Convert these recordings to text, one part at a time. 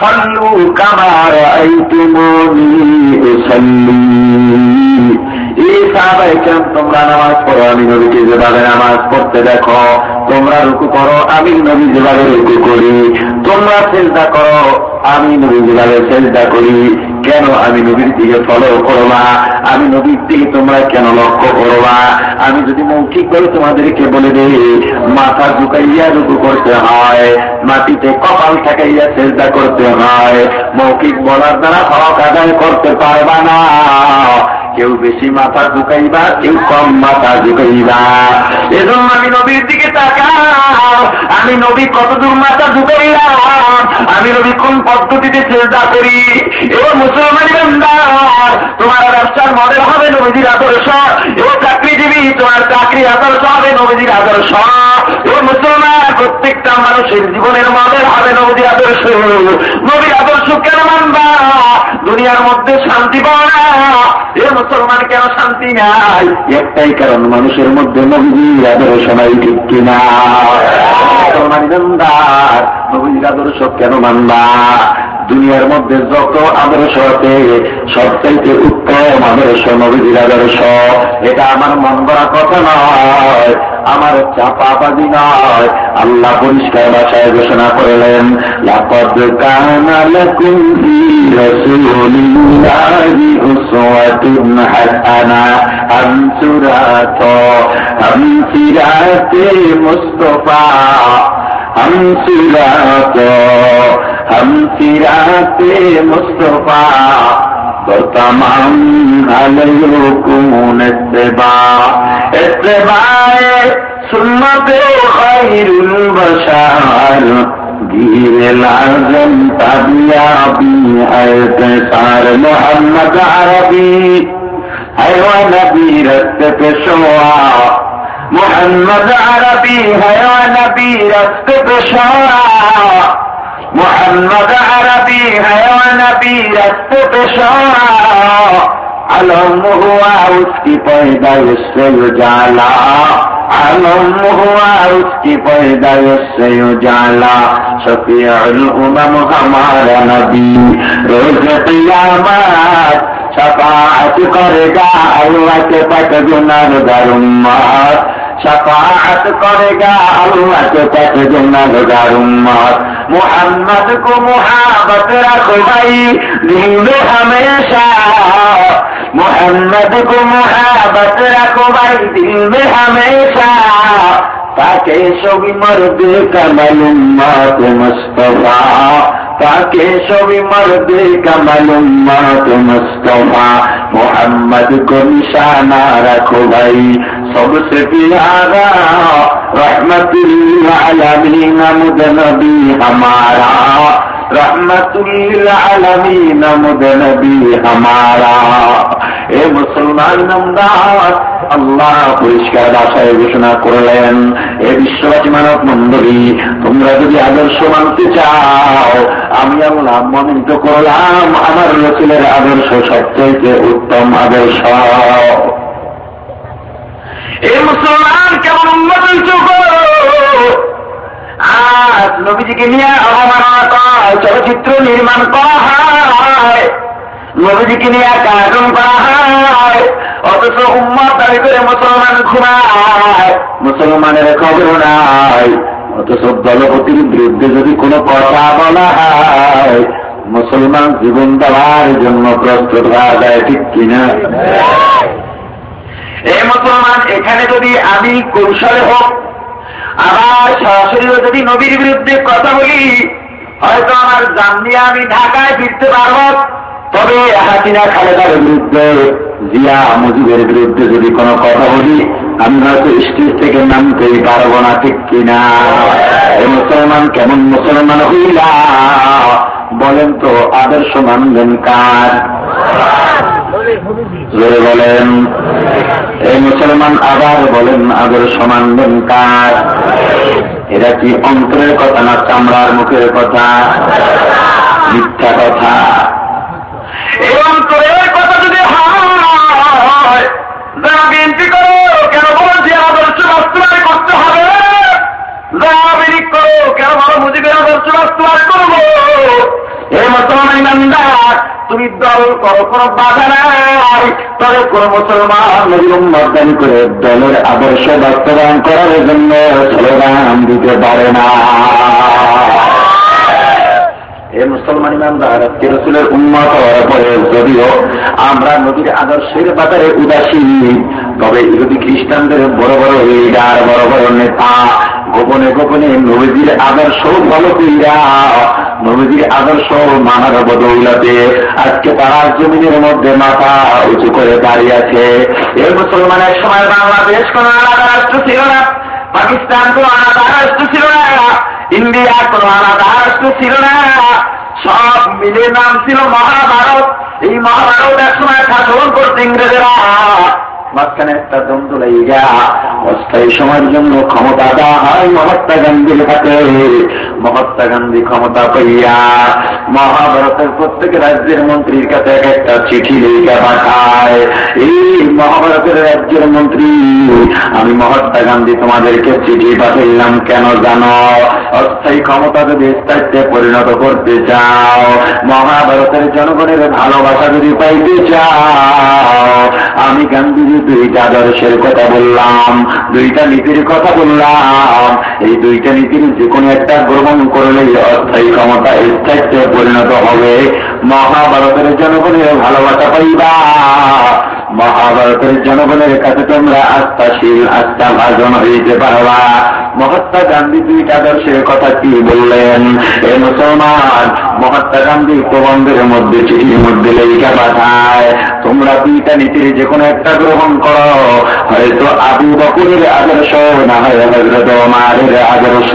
صلوا كما رأيتموني أصلي. সাহাবাই তোমরা নামাজ পড়ো, আমি নবীকে যেভাবে নামাজ পড়তে দেখো, তোমরা রুকু করো, আমি নবী যেভাবে রুকু করি, তোমরা চেষ্টা করো, আমি নবী যেভাবে চেষ্টা করি, কেন আমি নবীর দিকে ফলো করবা আমি নবীর দিকে তোমরা কেন লক্ষ্য করবা আমি যদি মৌখিক করে তোমাদেরকে বলে দিই, মাথা ঝুঁকাইয়া রুকু করতে হয়, মাটিতে কপাল ঠেকাইয়া চেষ্টা করতে হয়, মৌখিক বলার দ্বারা হক আদায় করতে পারবা না। কেউ বেশি মাথা ঝুঁকাইবা কেউ কম মাথা ঝুঁকাইবা এজন্য আমি নবীর দিকে তাকাও। আমি নবী কতদূর মাথা ঝুঁকাইলাম আমি নবী কোন পদ্ধতিতে চেষ্টা করি? এবং মুসলমান তোমার ব্যবসার মডেল হবে নবীজির আদর্শ। এবং চাকরিজীবী, তোমার চাকরি আদর্শ হবে নবীজির আদর্শ। এবং মুসলমান, প্রত্যেকটা মানুষের জীবনের মডেল হবে নবীজির আদর্শ। নবীর আদর্শ কেন মানবা? দুনিয়ার মধ্যে শান্তি পাও না। মুসলমান কেন শান্তি নাই? একটাই কারণ, মানুষের মধ্যে নবীজির আদর্শ নাই, ঠিক কিনা? মুসলমান ইমানদার নবীজির আদর্শ কেন মানবা? দুনিয়ার মধ্যে যত আদর্শ আছে, সবচাইতে উত্তম আদর্শ নবীজির আদর্শ। এটা আমার মন করা কথা নয়, আমার চাপাবাজি নয়। আল্লাহ পরিষ্কার ভাষায় ঘোষণা করলেন লাপদ মুস্তাফা আমসিরাত ہم سیرات مصطفیٰ تو تمام علیہ کون اتباع اتباع سنت خیر البشار گیر لازم تبیابی ہے سار محمد عربی ہے و نبی رت پہ محمد عربی ہے نبی رت پہ محمد عربي ونبي استبشارا علم ہوا اس کی پیدائش سے اجالا علم ہوا اس کی پیدائش سے اجالا شفیع الامم ہمارا نبی روز قیامت شفاعت کرے گا اللہ کے پت گنر درمات সাফাত করে গা আল্লাহকে তাকে জন্নাল উম্মত। মোহাম্মদ কো মোহাবত রাখো ভাই, দিলো হমেশা। মোহাম্মদ কো মোহাবত রাখো ভাই, দিলো হমেশা। তাকে সবই মরবে কামাল উম্মত মুস্তফা। تاکہ شوی مرد کمل امت مصطفیٰ محمد کو نشانہ رکھو بھائی سب سے پیارا رحمت للعالمین مدنبی ہمارا. হামারা। এ আল্লাহ পরিষ্কার ঘোষণা করলেন, এ বিশ্ববাসী মানব মন্ডলী, তোমরা যদি আদর্শ মানতে চাও, আমি আল্লাহ মনোনীত করলাম, আমার রচিলের আদর্শ সবচেয়ে উত্তম আদর্শ। এই মুসলমান কেমন উন্নত আজ নবীজিকে নিয়ে অবমাননা করা চলচ্চিত্র নির্মাণ করা হয়। নবীজিকে নিয়ে কার্টুন করা হয় অথচ উম্মত দাবি করে মুসলমান ঘুমায় মুসলমানের খবর নাই। অথচ দলপতির বিরুদ্ধে যদি কোনো কথা বলা হয় মুসলমান জীবন দেওয়ার জন্য প্রস্তুত হওয়া যায় ঠিক কিনা? এই মুসলমান এখানে যদি আমি কৌশলে হোক আবার সরাসরি যদি নবীর বিরুদ্ধে কথা বলি, হয়তো আমার জান দিয়ে আমি ঢাকায় ফিরতে পারব। তবে হাসিনা খালেদার বিরুদ্ধে, জিয়া মুজিবের বিরুদ্ধে যদি কোনো কথা বলি, আমি হয়তো স্টেজ থেকে নামতেই পারব না, ঠিক কিনা? মুসলমান কেমন মুসলমান হইলা? বলেন তো, আদর্শ মানবেন কার? জোরে বলেন, এই মুসলমান আবার বলেন আদর্শ মানবেন কার? এরা কি অন্তরের কথা না চামড়ার মুখের কথা? মিথ্যা কথা। এই অন্তরের কথা যদি হয় করো, কেন করতে হবে? কেন বলো মুজিবের আদর্শ বাস্তবায়ন করব? তুমি দল করো কোনো বাধা নাই। তবে কোন মুসলমান নবীর করে দলের আদর্শ বাস্তবায়ন করার জন্য স্লোগান দিতে পারে না। এ মুসলমান ইমানদার, আজকে রসুলের উন্মত হওয়ার পরে যদিও আমরা নদীর আদর্শের ব্যাপারে উদাসীন, তবে ইহুদি খ্রিস্টানদের বড় বড় লিডার, বড় বড় নেতা, গোপনে গোপনে নবীজির আদর্শ ফলো কইরা, নবীজির আদর্শ মানার বদৌলতে আজকে তারা জমিনের মধ্যে মাথা উঁচু করে দাঁড়িয়ে আছে। এ মুসলমান এক সময় বাংলাদেশ কোন আলাদা রাষ্ট্র ছিল না, পাকিস্তান কোন আলাদা রাষ্ট্র ছিল না ইন্ডিয়া কোনো আলাদা রাষ্ট্র ছিল না। সব মিলে নাম ছিল মহাভারত। এই মহাভারত এক সময় শাসন করছে ইংরেজেরা। মাঝখানে একটা দ্বন্দ্ব লেগা অস্থায়ী সময়ের জন্য ক্ষমতা দেওয়া হয় মহাত্মা গান্ধীর হাতে। মহাত্মা গান্ধী ক্ষমতা পাইয়া মহাভারতের প্রত্যেক রাজ্যের মন্ত্রীর কাছে এক একটা চিঠি লেখা পাঠায়। এই মহাভারতের রাজ্যের মন্ত্রী, আমি মহাত্মা গান্ধী তোমাদেরকে চিঠি পাঠাইলাম, কেন জানো? অস্থায়ী ক্ষমতা যদি স্থায়িত্বে পরিণত করতে চাও, মহাভারতের জনগণের ভালোবাসা যদি পাইতে চাও, আমি গান্ধীজি দুইটা আদর্শের কথা বললাম, দুইটা নীতির কথা বললাম। এই দুইটা নীতির যে কোনো একটা গ্রহণ করলে অস্থায়ী ক্ষমতা স্থায়িত্বে পরিণত হবে। মহাভারতের জনগণের ভালোবাসা পাইবা। মহাভারতের জনগণের কাছে তোমরা আস্থাশীল আস্থা ভাজন হইতে পারবা। মহাত্মা গান্ধী দুইটা আদর্শের কথা কি বললেন? এ মুসলমান, মহাত্মা গান্ধী প্রবন্ধের মধ্যে, চিঠির মধ্যে লেখা পাঠায়, তোমরা দুইটা নীতির যে কোনো একটা গ্রহণ করো। হয়তো আবু বকুরের আদর্শ, না হয় হজরত মারের আদর্শ।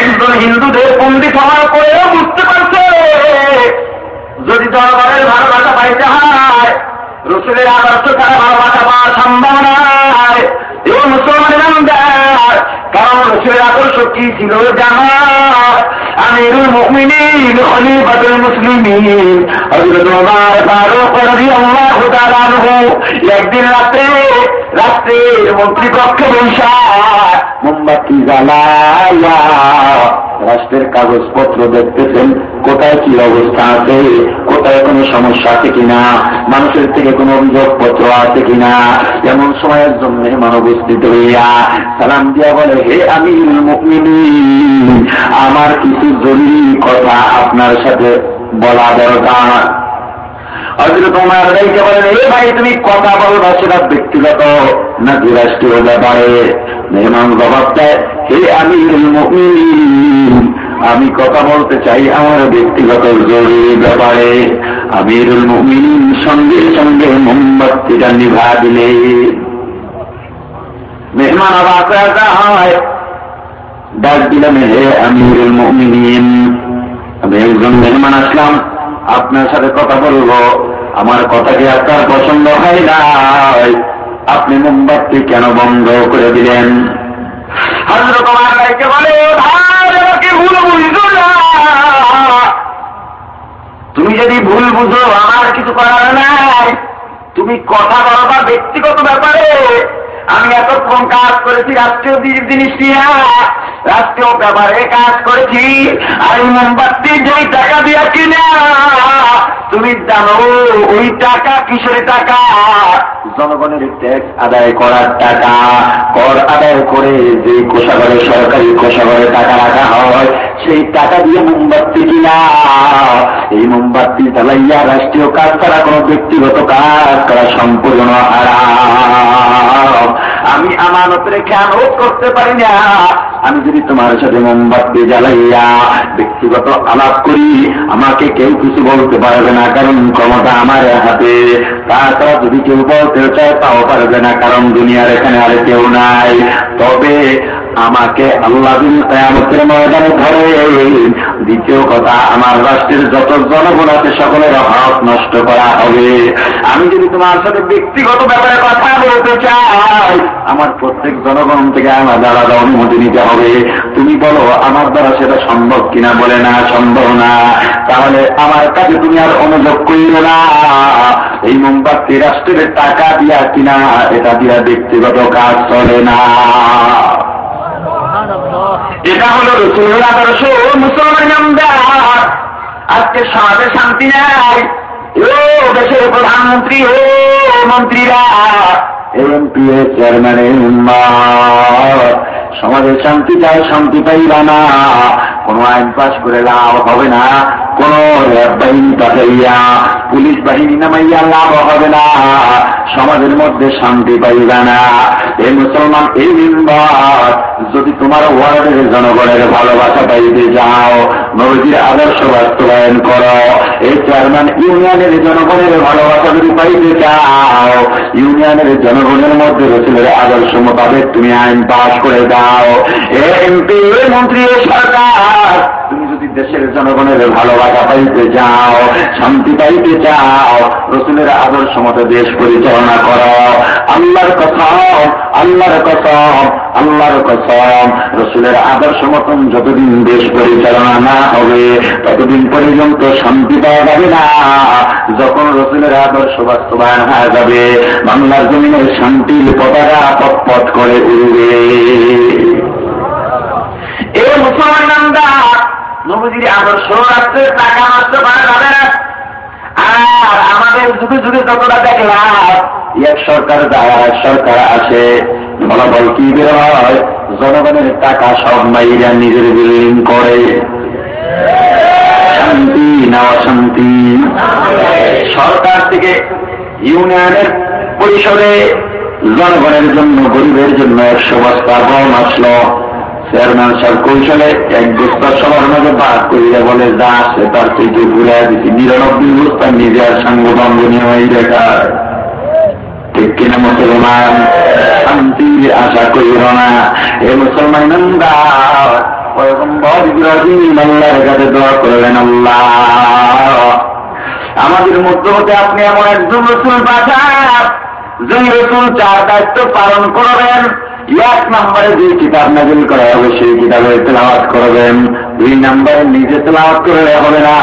একজন হিন্দুদের পন্ডিত হওয়ার পরেও বুঝতে পারছে, যদি জনগণের ভালোবাসা পাইতে হয়, রসুলের আদর্শ ছাড়া ভালোবাসা পাওয়ার সম্ভব নয়। এবং মুসলমান ইমানদার কারণ রসুলের আদর্শ কি ছিল জানা আমিরুল মুমিনিন একদিন রাতে, রাত্রে মন্ত্রী কক্ষে বসা মোমবাতি জ্বালায়া। রাষ্ট্রের কাগজপত্র দেখতেছেন, কোথায় কি অবস্থা আছে, কোথায় কোনো সমস্যা আছে কিনা, মানুষের থেকে কোনো অভিযোগ পত্র আছে কিনা, এমন সময়ের জন্য মেহমান উপস্থিত হইয়া সালাম দিয়া বলে, হে আমি আমার কিছু জরুরি কথা আপনার সাথে বলা দরকার। হয়তো তোমার দায়িত্ব বলেন এ ভাই, তুমি কথা বলবা সেটা ব্যক্তিগত নাকি রাষ্ট্রীয় ব্যাপারে? মেহমান জবাব দেয়, হে আমি আমি কথা বলতে চাই আমার ব্যক্তিগত জরুরি ব্যাপারে। আমিরুল মুমিন সঙ্গে সঙ্গে মোমবাতিটা নিভা দিলে। মেহমান ডাক দিলাম হে আমিরুল মুমিন আমি একজন মেহমান আসলাম। আপনার সাথে কথা বলব। আমার কথা কি আপনার পছন্দ হয় নাই। আপনি মোমবাতি কেন বন্ধ করে দিলেন? বলে তুমি যদি ভুল বুঝো, আমার কিছু করার নাই। তুমি কথা বলবা ব্যক্তিগত ব্যাপারে। আমি এতক্ষণ কাজ করেছি রাষ্ট্রীয় জিনিস নিয়ে রাষ্ট্রীয় ব্যাপারে কাজ করেছি। আর মোমবাতি যেই টাকা দিয়া কিনা, তুমি জানো, ওই টাকা কিসের টাকা? জনগণের ট্যাক্স আদায় করার টাকা। কর আদায় করে যে কোষাগারে, সরকারি কোষাগারে টাকা রাখা হয়, সেই টাকা দিয়ে মোমবাতি কিনা। এই মোমবাতি জ্বালাইয়া রাষ্ট্রীয় কাজ ছাড়া কোনো ব্যক্তিগত কাজ করা সম্পূর্ণ হারাম আমি আমানত রেখে আনোধ করতে পারি না। আমি যদি তোমার সাথে মোমবাতি জ্বালাইয়া ব্যক্তিগত আলাপ করি, আমাকে কেউ কিছু বলতে পারবে না, কারণ ক্ষমতা আমার হাতে। তাছাড়া যদি কেউ বলতে চায়, তাও পারবে না, কারণ দুনিয়ার এখানে আর কেউ নাই। তবে আমাকে আল্লাহ কেয়ামতের ময়দানে ধরে দ্বিতীয় কথা, আমার রাষ্ট্রের যত জনগণ আছে সকলের হক নষ্ট করা হবে। আমি যদি তোমার সাথে ব্যক্তিগত ব্যাপারে কথা বলতে চাই, আমার প্রত্যেক জনগণ থেকে আমার দ্বারা অনুমতি নিতে হবে। তুমি বলো, আমার দ্বারা সেটা সম্ভব কিনা বলে না, সম্ভব না। তাহলে আমার কাছে তুমি আর অনুযোগ করিল না। এই মোমবাতি রাষ্ট্রের টাকা দিয়া কিনা, এটা দিয়া ব্যক্তিগত কাজ চলে না। এটা হলো রসুল আদর্শ মুসলমান নামদার আজকে সমাজে শান্তি নাই। ও দেশের প্রধানমন্ত্রী, ও মন্ত্রীরা। এমপি চেয়ারম্যানের সমাজের শান্তি চাই, শান্তি পাইবা না। কোন আইন পাশ করে লাভ হবে না। কোন র্যাব বাহিনী পাঠাইয়া, পুলিশ বাহিনী নামাইয়া লাভ হবে না। সমাজের মধ্যে শান্তি পাইবা না। এই মুসলমান, এই মেম্বার যদি তোমার ওয়ার্ডের জনগণের ভালোবাসা পাইতে যাও, নবীজির আদর্শ বাস্তবায়ন করো। এই চেয়ারম্যান, ইউনিয়নের জনগণের ভালোবাসা যদি পাইতে চাও, ইউনিয়নের জনগণের মধ্যে রসুলের আদর্শ মোতাবেক তুমি আইন পাশ করে দাও। এমপি মন্ত্রী সরকার দেশের জনগণের ভালোবাসা পাইতে চাও, শান্তি পাইতে চাও, রসুলের আদর্শ মতো দেশ পরিচালনা করো। আল্লাহর কসম আল্লাহর কসম আল্লাহর কসম, রসুলের আদর্শ মতন যতদিন দেশ পরিচালনা না হবে, ততদিন পর্যন্ত শান্তি পাওয়া যাবে না। যখন রসুলের আদর্শ বাস্তবায়ন হয়ে যাবে, বাংলার জমিনের শান্তির পতাকা পটপট করে উঠবে এ মুসলমানরা নবীজির আদর্শ রাখতে টাকা নষ্ট করা যাবে না। আর আমাদের যুগে যুগে যতটা দেখলাম, এক সরকার যায় এক সরকার আসে। ফলাফল কি বের হয়? জনগণের টাকা সব মাইরা নিজের বিল্ডিং করে। শান্তি না অশান্তি? সরকার থেকে ইউনিয়নের পরিসরে জনগণের জন্য, গরিবের জন্য একশো বস্তা গম আসলো। চেয়ারম্যান সাহেব কৌশলে এক বস্তা সবার মাঝে ভাগ করিয়া বলে, যা আসে তার থেকে ঘুরে দিচ্ছি নিরানব্বই বস্তা নিজে আর সাংগঠন বিনিময় দেখায় ঠিক কিনা মুসলমান? শান্তির আশা করিল না। এ মুসলমান আমাদের মধ্য হতে আপনি এমন একজন রসুল পাঠান যে রসুল চার দায়িত্ব পালন করবেন। এক নম্বরে যে কিতাব নাজিল করা হবে, সেই কিতাবের তেলাওয়াত করবেন। দুই নম্বরে নিজে তেলাওয়াত করলে হবে না,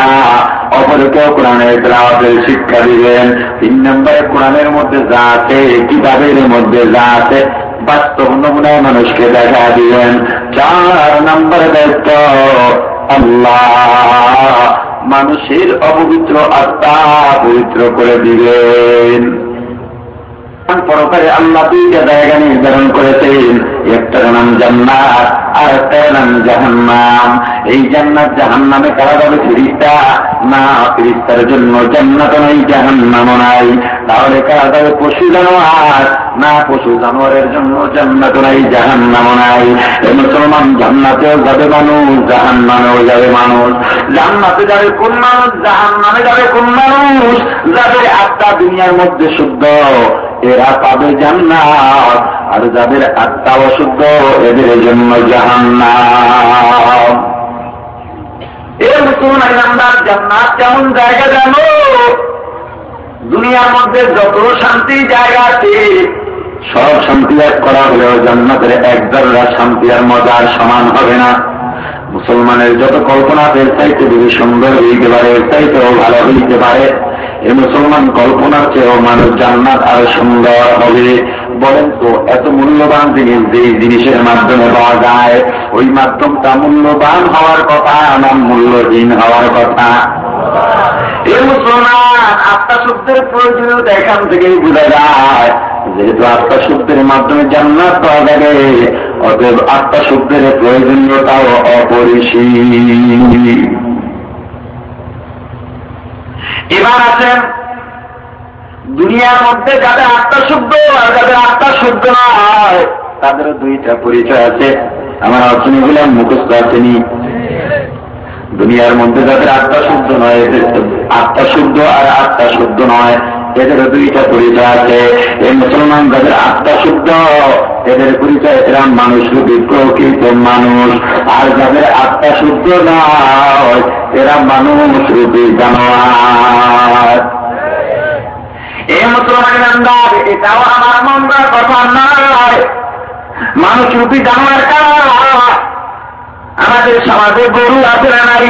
অপরকেও কোরআনের তেলাওয়াতের শিক্ষা দিবেন। তিন নম্বরে কোরআনের মধ্যে যা আছে, কিতাবের মধ্যে যা আছে, বাস্তব নমুনায় মানুষকে দেখা দিবেন। চার নম্বরে দায়িত্ব আল্লাহ মানুষের অপবিত্র আত্মা পবিত্র করে দিবেন। পরকারে আল্লাহ দুইটা জায়গা নির্ধারণ করেছেন। একটার নাম জান্নাত আর একটার নাম জাহান্নাম। এই জান্নাত জাহান্নামে কারা যাবে ফিরিস্তা? না, ফিরিস্তার জন্য জান্নাত নাই জাহান্নাম নাই। তাহলে কারা যাবে পশু জানোয়ার? না, পশু জানোয়ারের জন্য জান্নাত নাই জাহান্নাম নাই। মুসলমান জান্নাতেও যাবে মানুষ, জাহান্নামেও যাবে মানুষ। জান্নাতে যাবে কোন মানুষ, জাহান্নামে যাবে কোন মানুষ? যাদের আত্মা দুনিয়ার মধ্যে শুদ্ধ। এরা পাবে জান্নাত, আর যাদের আত্মা অশুদ্ধ এদের জন্য জাহান্নাম। এ মুসলমান জান্নাত জায়গা জানো? দুনিয়ার মধ্যে যত শান্তির জায়গা আছে, সব শান্তি এক করা হলেও জান্নাতের এক শান্তি আর মজার সমান হবে না। মুসলমানের যত কল্পনা এর চাইতে বেশি সুন্দর হইতে পারে, এর চাইতেও ভালো হইতে পারে। এ মুসলমান কল্পনার চেয়েও মানুষ জান্নাত আরও সুন্দর হবে। বলেন তো, এত মূল্যবান জিনিস যে জিনিসের মাধ্যমে পাওয়া যায়, ওই মাধ্যমটা মূল্যবান হওয়ার কথা না মূল্যহীন হওয়ার কথা? এ মুসলমান আত্মা শব্দের প্রয়োজনীয়তা এখান থেকেই বোঝা যায়। যেহেতু আত্মা শব্দের মাধ্যমে জান্নাত পাওয়া যাবে, অতএব আত্মা শব্দের প্রয়োজনীয়তাও অপরিসীম। এবার আছেন দুনিয়ার মধ্যে যাদের আত্মা শুদ্ধ আর যাদের আত্মা শুদ্ধ না হয় তাদেরও দুইটা পরিচয় আছে। আমার অর্থনীগুলো মুখস্থ আসেনি দুনিয়ার মধ্যে যাদের আত্মা শুদ্ধ নয় আত্মা শুদ্ধ আর আত্মা শুদ্ধ নয়। এদেরও দুইটা পরিচয় আছে। এই মুসলমান যাদের আত্মা শুদ্ধ, এদের পরিচয় এরা মানুষ রূপী প্রকৃত মানুষ। আর যাদের আত্মা শুদ্ধ নয়, এরা মানুষ, রূপী জানোয়ার। এই মুসলমানের আন্দাজ, এটাও আমার মন্দার কথা নয়। মানুষ, রূপী জানোয়ার কারা? আমাদের সমাজে গরু আছে না নাই?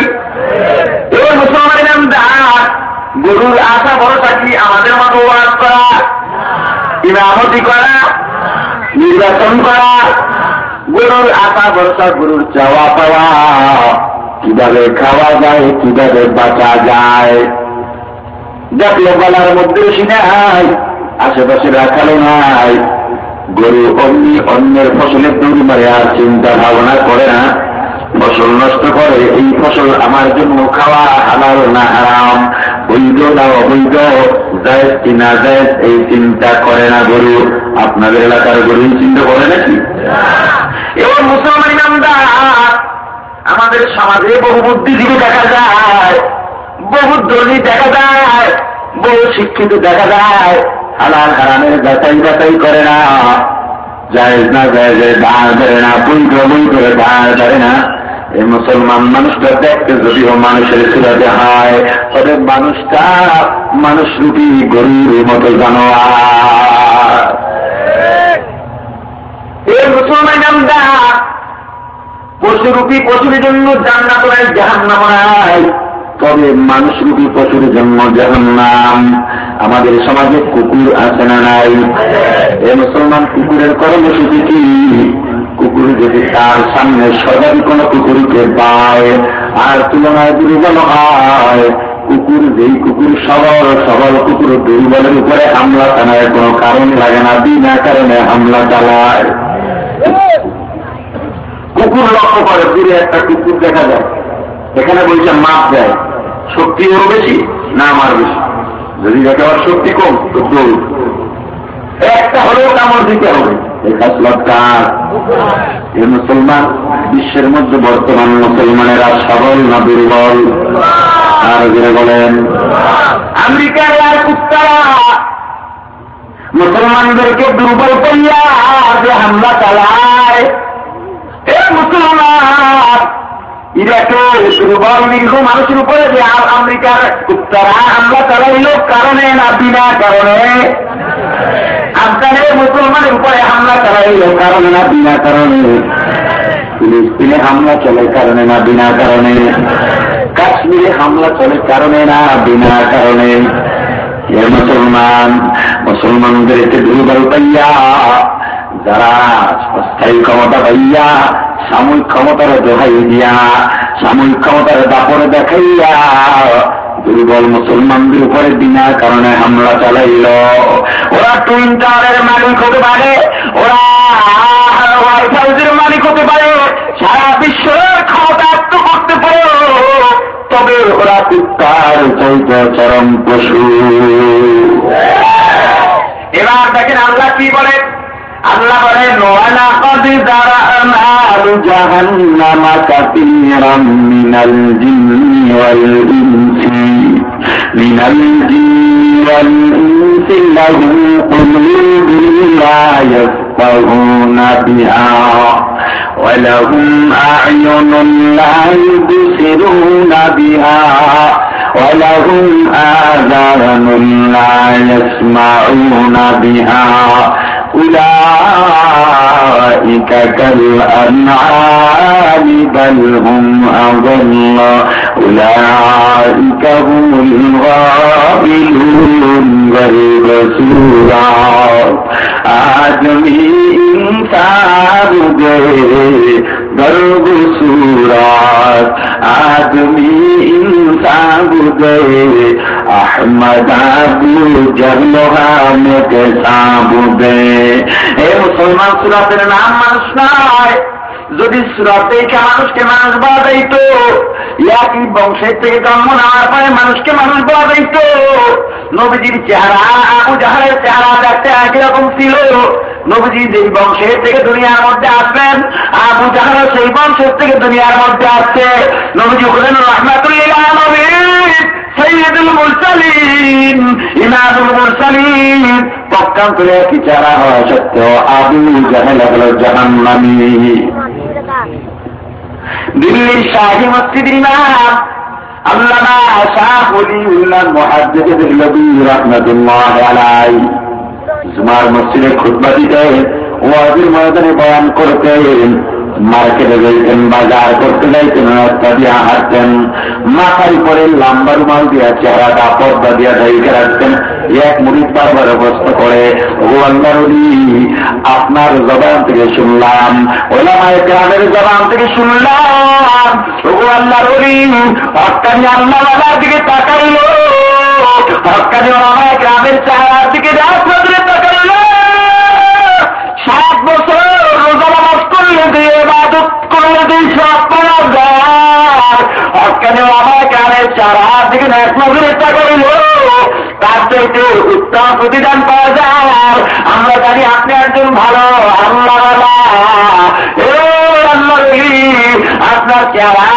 এই মুসলমানের আন্দাজ গরুর আশা ভরসা কি আমাদের মতো ওয়াজ করা? ইমামতি করা? নির্বাচন করা? গরুর আশা ভরসা গরুর চাওয়া পাওয়া। কীভাবে খাওয়া যায়, কীভাবে বাঁচা যায়? দেখল গলার মধ্যে নাই, আশেপাশে রাখালো নাই। গরু অমনি অন্যের ফসলের দৌড় মারে, আর চিন্তা ভাবনা করে না। ফসল নষ্ট করে, এই ফসল আমার জন্য খাওয়া হালাল না হারাম? বৈধ না অবৈধ যায় কি না যায় এই চিন্তা করে না গরু। আপনাদের এলাকার গরু চিন্তা করে নাকি? এবং মুসলমান ইমামদার, আমাদের সমাজে বহু বুদ্ধিজীবী দেখা যায়, বহু ধনী দেখা যায়, বহু শিক্ষিত দেখা যায়। হালাল হারামের যাচাই বাছাই করে না। জায়েজ না জায়েজে দাঁড় ধরে না বৈধ বৈধ দাঁড় ধরে না। এই মুসলমান মানুষটা দেখতে যদিও মানুষের সুরাতে হয়, তবে মানুষটা মানুষ রূপী গরুর মতো জানোয়ার। পশুরূপী পশুর জন্য জান্নাত নাই, জাহান্নাম নাই। তবে মানুষরূপী পশুর জন্য জাহান্নাম। আমাদের সমাজে কুকুর আছে না নাই? এ মুসলমান কুকুরের কর্মসূচি কি? কুকুর যদি তার সামনে সজারি কোনো কুকুরকে পায়, আর তুলনায় দুর্বল হয়, কুকুর যেই কুকুর সবল সবল কুকুর দুর্বলের উপরে হামলা চালায়, কোনো কারণ লাগে না, বিনা কারণে হামলা চালায়। কুকুর লক্ষ্য করে, দূরে একটা কুকুর দেখা যায়, এখানে বলছে মাপ দেয়, শক্তি ওর বেশি না আমার বেশি? যদি দেখে আমার শক্তি কম, তো একটা হলেও কামড় দিতে হবে। এই কার এই মুসলমান বিশ্বের মধ্যে বর্তমান মুসলমানেরা সবল না দুর্বল? আর জেনে বলেন। আমেরিকার মুসলমানদেরকে দুর্বল করিয়া যে হামলা চালায়। এ মুসলমান মানুষের উপরে যে আমেরিকার উত্তরা হামলা চালাইল, কারণে না বিনা কারণে? আফগানের মুসলমানের উপরে হামলা চালাইল, কারণে না বিনা কারণে? ফিলিস্তিনে হামলা চলে, কারণে না বিনা কারণে? কাশ্মীরে হামলা চলে, কারণে না বিনা কারণে? এ মুসলমান মুসলমানদেরকে দুর্বল পাইয়া যারা অস্থায়ী ক্ষমতা পাইয়া সাময়িক ক্ষমতার দোহাই দিয়া, সাময়িক ক্ষমতার দাপরে দেখাইয়া দুর্বল মুসলমানদের উপরে বিনা কারণে হামলা চালাইল। ওরা টুইন টাওয়ারের মালিক হতে পারে, ওরা মালিক হতে পারে, সারা বিশ্বের ক্ষমতা আত্ম করতে পারে। তবে ওরা কুত্তার চাইতে চরম পশু। এবার দেখেন আল্লাহ কি বলে আল্লাহ বলেন ওয়ালাকাদ যারানা জাহান্নামা কাসীরাম মিনাল জিন্নি ওয়াল ইনসি মিনাল জিন্নি ওয়াল ইনসি লাহুম কুলুবুন লা ইয়াফকাহুনা বিহা ولهم أعين لا يبصرون بها ولهم آذان لا يسمعون بها أولئك كالأنعام بل هم أضل. أولئك هم الغافلون والبصيرات آدمی إنسان دے درب صورات آدمی انسان دے احمد আবু জহলহা মেকে সাবুদে এ মুসলমান সুরাতের নাম মানুষ নয় যদি সুরাত দেখে মানুষকে মানুষ বলা একই বংশের থেকে জন্ম নেওয়ার পরে মানুষকে মানুষ বলা যাইত নবীজির চেহারা, আবু জাহারের চেহারা দেখতে একই রকম ছিল। নবীজি যেই বংশের থেকে দুনিয়ার মধ্যে আসবেন, আবু জাহারও সেই বংশের থেকে দুনিয়ার মধ্যে আসছে। নবীজি হলেন রহমাতুল্লাহ নবী সৈয়দুল মুরসালিন ইমাদুল মুরসালিন। পক্ষান্তরে একই চেহারা হওয়া সত্ত্বেও আবু জাহেল হল জাহান্নামী। দিল্লির শাহী মসজিদের ইমাম আল্লামা শাহ ওলিউল্লাহ মুহাদ্দিস নবী রাহমাতুল্লাহ আলাইহি। জুমার মসজিদে খুতবা দিতেন ওয়াজির ময়দানে বয়ান করতেন মার্কেটে যাইতেন, বাজার করতে যাইতেন, রাস্তা দিয়ে হাঁটতেন, মাথার উপরে লাম্বা রুমাল দিয়া, চেহারাটা পর্দা দিয়া ঢাইকে রাখতেন, এক মুড়ি বারবার প্রশ্ন করে আপনার জবান থেকে শুনলাম, ওলামায় গ্রামের জবান থেকে শুনলাম, ও আল্লাহ হকানি আল্লাহ বাবার দিকে তাকাইল, হকানি ওলামায় গ্রামের চেহারার দিকে রাজনগরে তাকাইল, সাত বছর হকানি আমার কানে চারা দিকে চেষ্টা করিল, তার চাইতে উত্তম প্রতিদান পাওয়া যায়। আমরা জানি আপনি একজন ভালো আল্লাহ আপনার চেহারা,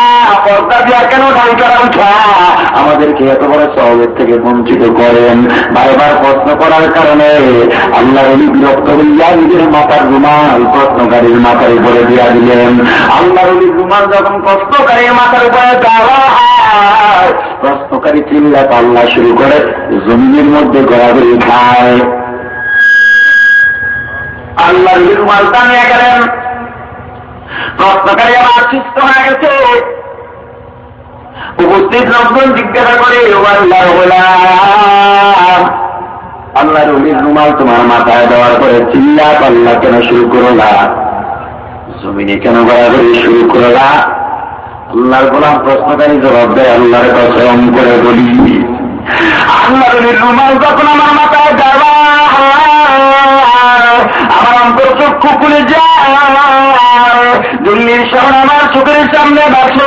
পর্দা দিয়া কেন দাঁড়ি করা উঠা? আমাদেরকে এত বড় সহজের থেকে বঞ্চিত করেন। বারবার প্রশ্ন করার কারণে আল্লাহ রবি বিরক্ত হইয়া নিজের মাথার রুমাল প্রশ্নকারীর মাথার উপরে দিয়া দিলেন। আল্লাহ রবি রুমাল যখন প্রশ্নকারীর মাথার উপরে দেওয়া প্রশ্নকারী চিল্লা পাল্লা শুরু করে জমিনের মধ্যে গড়াগড়ি খায়। আল্লাহ রুমাল টানিয়ে গেলেন। প্রশ্নকারী আমার সুস্থ উপস্থিত লোকজন জিজ্ঞাসা করে আল্লাহ রবির রুমাল তোমার মাথায় দেওয়ার পরে চিল্লা পাল্লা কেন শুরু জমিনে কেন শুরু আল্লাহর গোলাম প্রশ্নকারী জবাব দেয়, আল্লাহর কসম করে বলি। আল্লাহ রবির রুমাল যখন আমার মাথায় দেওয়া আমার অন্তর চক্ষু খুলে যায়। দিল্লির শহর আমার চোখের সামনে বাসো।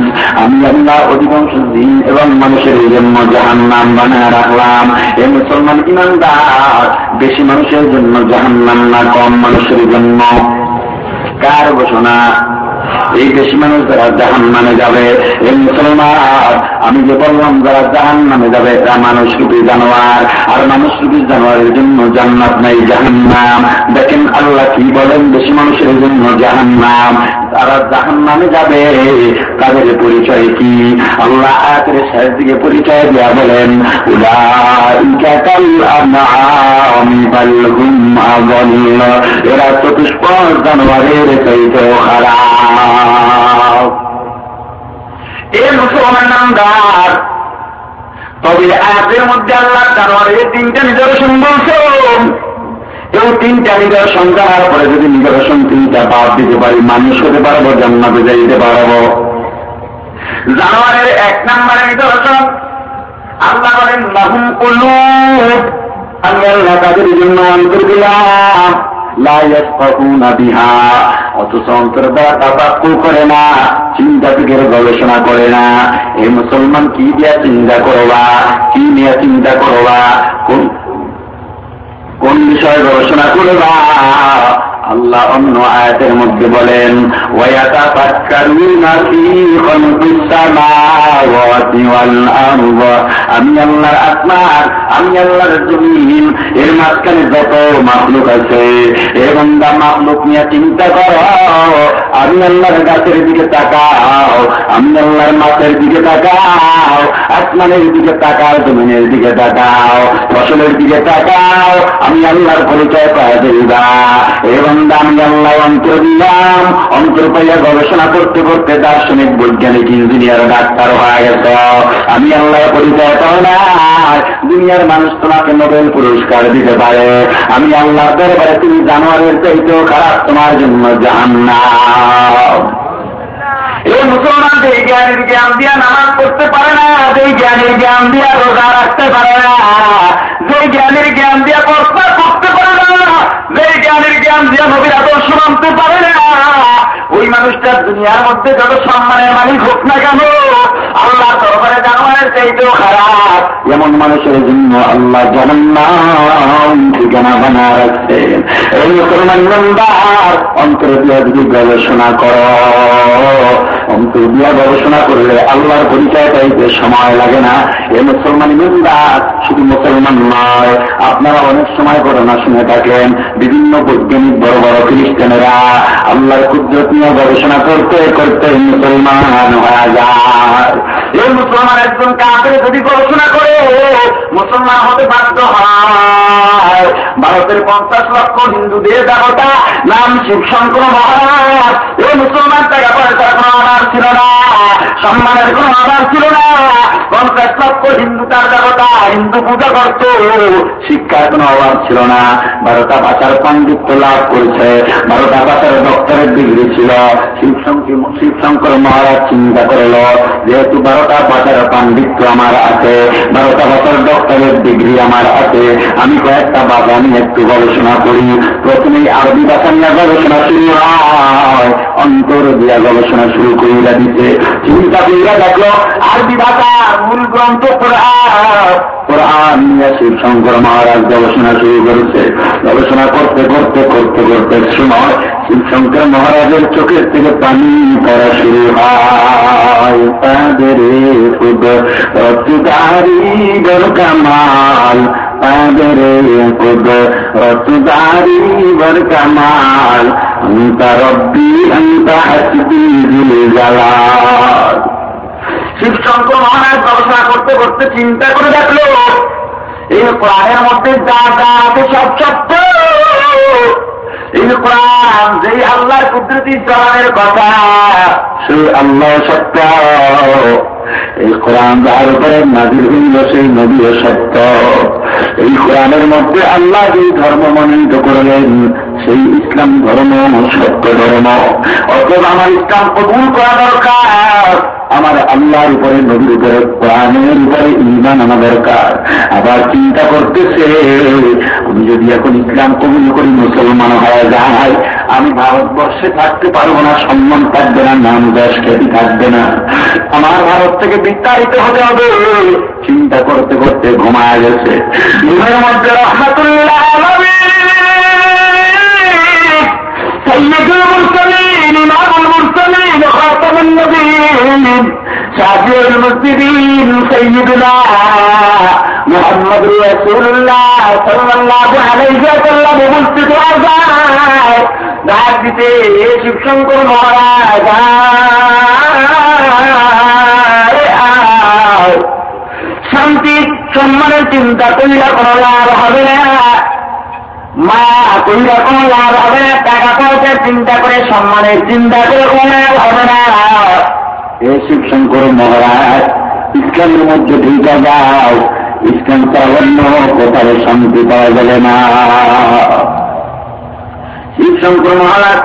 আমি আল্লাহ অধিকাংশ দিন এবং মানুষের জন্য জাহান্নাম বানায় রাখলাম। এ মুসলমান ইমানদার বেশি মানুষের জন্য জাহান্নাম না, কম মানুষের জন্য। কার ঘোষণা? এই বেশি মানুষ যারা জাহান নামে যাবে। এই মুসলমান, আমি যে বললাম, যারা জাহান নামে যাবে এরা মানুষ রূপী জানোয়ার। আর মানুষ রূপী জানোয়ারের জন্য জান্নাত নাই জাহান নাম দেখেন আল্লাহ কি বলেন, বেশি মানুষের জন্য জাহান নাম তারা জাহান নামে যাবে। তাদের পরিচয় কি? আল্লাহ আয়াতের শেষ দিকে পরিচয় দেওয়া বলেন এরা চতুষ্পদ জানোয়ারের চাইতেও খারাপ। এ তবে আয়াতের মধ্যে আল্লাহ তিনটা নিদর্শন এই তিনটা নিদর্শন পরে যদি নিদর্শন তিনটা বাদ দিতে পারি, মানুষ হতে পারব, জান্নাতে যাইতে পারব। জানোয়ারের এক নম্বরের নিদর্শন, আল্লাহ বলেন, লাহুম কুলুব। আমি আল্লাহ তাদের জন্য অন্তর দিলাম। করে না, চিন্তা থেকে গবেষণা করে না। এ মুসলমান কি দিয়া চিন্তা করবা, কি নিয়ে চিন্তা করবা? কোন বিষয়ে গবেষণা করবা? আল্লাহ অন্য আয়াতের মধ্যে বলেন আমি আল্লাহর আসমান আমি আল্লাহর জমিন, এর মাঝখানে যত মাহলুক আছে এবং দা মাহলুক নিয়ে চিন্তা কর। আমি আল্লাহর গাছের দিকে তাকাও, আমি আল্লাহর মাছের দিকে তাকাও, আসমানের দিকে তাকাও, জমিনের দিকে তাকাও, ফসলের দিকে তাকাও, আমি আল্লাহর পরিচয় পাওয়া যাইবা। এবং আমি আল্লাহ অন্তর দিলাম। অন্তর পাইয়া গবেষণা করতে করতে দার্শনিক বৈজ্ঞানিক ইঞ্জিনিয়ার ডাক্তার হয়ে গেছ। আমি আল্লাহ পরিচয় পাও না। দুনিয়ার মানুষ তোমাকে নোবেল পুরস্কার দিতে পারে। আমি আল্লাহ দরবারে তুমি জানোয়ারের চাইতেও খারাপ তোমার জন্য জাহান্না এই মুসলমান যে জ্ঞানের জ্ঞান দিয়া নামাজ পড়তে পারে না, যে জ্ঞানের জ্ঞান দিয়া রোজা রাখতে পারে না, যে জ্ঞানের জ্ঞান দিয়া প্রস্তাব করতে পারে না। যে জ্ঞানের জ্ঞান দিয়া নবীর আদর্শ মানতে পারে না, ওই দুনিয়ার মধ্যে যত সম্মানের মালিক হোক না কেন আল্লাহ দরবারে চাইতেও খারাপ। এমন মানুষের জন্য আল্লাহ জাহান্নাম ঠিকানা বানা রাখছেন এই মুসলমান অন্তর দিয়া যদি গবেষণা করো, অন্তর দিয়া গবেষণা করলে আল্লাহর পরিচয় পাইতে সময় লাগে না। এ মুসলমান নন্দার শুধু মুসলমান নয়, আপনারা অনেক সময় ঘটনা শুনে থাকেন বিভিন্ন বৈজ্ঞানিক বড় বড় খ্রিস্টানেরা আল্লাহর কুদরত নিয়ে গবেষণা করতে করতে মুসলমান হয়ে যায়। এই মুসলমান একজন কাপড়ে যদি গবেষণা করে, মুসলমান হতে বাধ্য হয়। ভারতের পঞ্চাশ লক্ষ হিন্দুদের দেবতা, নাম শিবশঙ্কর মহারাজ। এই মুসলমান টাকা পয়সার কোনো অভাব ছিল না, সম্মানের কোনো অভাব ছিল না। পঞ্চাশ লক্ষ হিন্দু তার দেবতা হিন্দু পূজা করত, শিক্ষার কোনো অভাব ছিল না। বারোটা ভাষার পাণ্ডিত্য লাভ করেছে। বারোটা ভাষার ডক্টরের ডিগ্রি ছিল। শিবশঙ্কর মহারাজ চিন্তা করল, যেহেতু বারোটা ভাষার পাণ্ডিত্য আমার আছে বারোটা ভাষার ডক্টরের ডিগ্রি আমার আছে, আমি কয়েকটা ভাষা নিয়ে একটু গবেষণা করি। প্রথমেই আরবি ভাষা নিয়ে গবেষণা শুরু হয়। অন্তর দিয়া গবেষণা শুরু করিয়া দিতে। চিন্তা করিয়া দেখল আরবি ভাষার মূল গ্রন্থ কোরআন নিয়ে শিবশঙ্কর মহারাজ গবেষণা শুরু করেছে। গবেষণা করতে করতে করতে করতে সময় শিব শঙ্কর মহারাজের চোখের থেকে পানি পড়া শুরু হয়। তাদের খুব অতিদারি কামাল। কামাল। অন্ত রব্বি অন্ত হাসবি শিবশঙ্কর মহারাজ গবেষণা করতে করতে চিন্তা করে দেখল, এই কোরআনের মধ্যে যা যা আছে সব সত্য। এই কোরআন, যেই আল্লাহর কুদরতি চলানের কথা, সেই আল্লাহ সত্য। এই কোরআন যার উপরে নাজির হইল, সেই নদীও সত্য। এই কোরআনের মধ্যে আল্লাহ যে ধর্ম মনোনীত করলেন, সেই ইসলাম ধর্ম সত্য ধর্ম। অতএব আমার ইসলাম কবুল করা দরকার। আমার আল্লাহর উপরে নদীর উপরে, কোরআনের উপরে ইমান আনা দরকার। আবার চিন্তা করতেছে, আমি যদি এখন ইসলাম কবুল করি, মুসলমান হয়ে যায়, আমি ভারতবর্ষে থাকতে পারব না, সম্মান থাকবে না, নাম দেশ খ্যাতি থাকবে না। আমার ভারত থেকে বিস্তারিত হতে হবে। চিন্তা করতে করতে ঘুমায় গেছে। ঘুমের মধ্যে النبيين شافع المسلمين سيدنا محمد رسول الله صلى الله عليه وسلم উপস্থিত আজায় ডাক দিতে শিবশঙ্কর মহারাজ শান্তি সম্মানের চিন্তা করিয়া কোনো লাভ হবে না মা কোনো লাভ হবে চিন্তা করে, সম্মানের চিন্তা করে হবে না। এ ইসলামের মধ্যে ঢুকে যাও। ইসলাম অন্য কোথাও শান্তি পাওয়া যাবে না। শিবশঙ্কর মহারাজ,